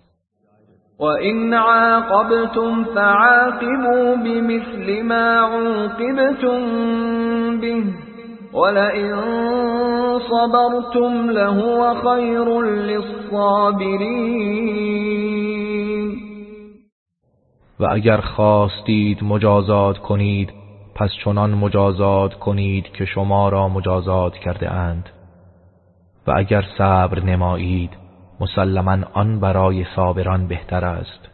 وَإِنْ عَاقَبْتُمْ فَعَاقِبُوا بِمِثْلِ مَا عُوقِبْتُمْ بِهِ وَلَئِنْ صَبَرْتُمْ لَهُوَ خَيْرٌ لِلصَّابِرِينَ و اگر خواستید مجازات کنید پس چنان مجازات کنید که شما را مجازات کرده اند. و اگر صبر نمایید مسلما آن برای صابران بهتر است.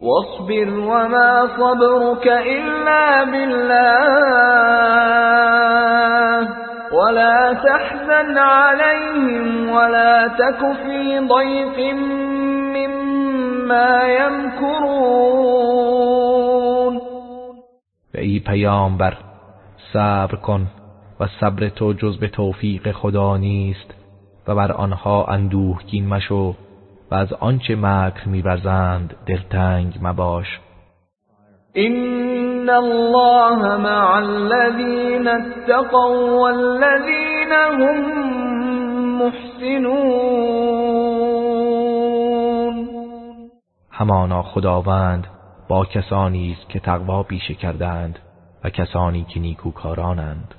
واصبر وما صبرك الا بالله. ولا تحزن عليهم ولا تك في ضيق مما يمكرون. ای پیامبر صبر کن و صبر تو جز به توفیق خدا نیست و بر آنها اندوهگین مشو و از آنچه مکر میورزند دلتنگ مباش. این الله مع الذین اتقوا والذین هم محسنون. همانا خداوند با کسانی است که تقوا پیشه کردند و کسانی که نیکوکارانند.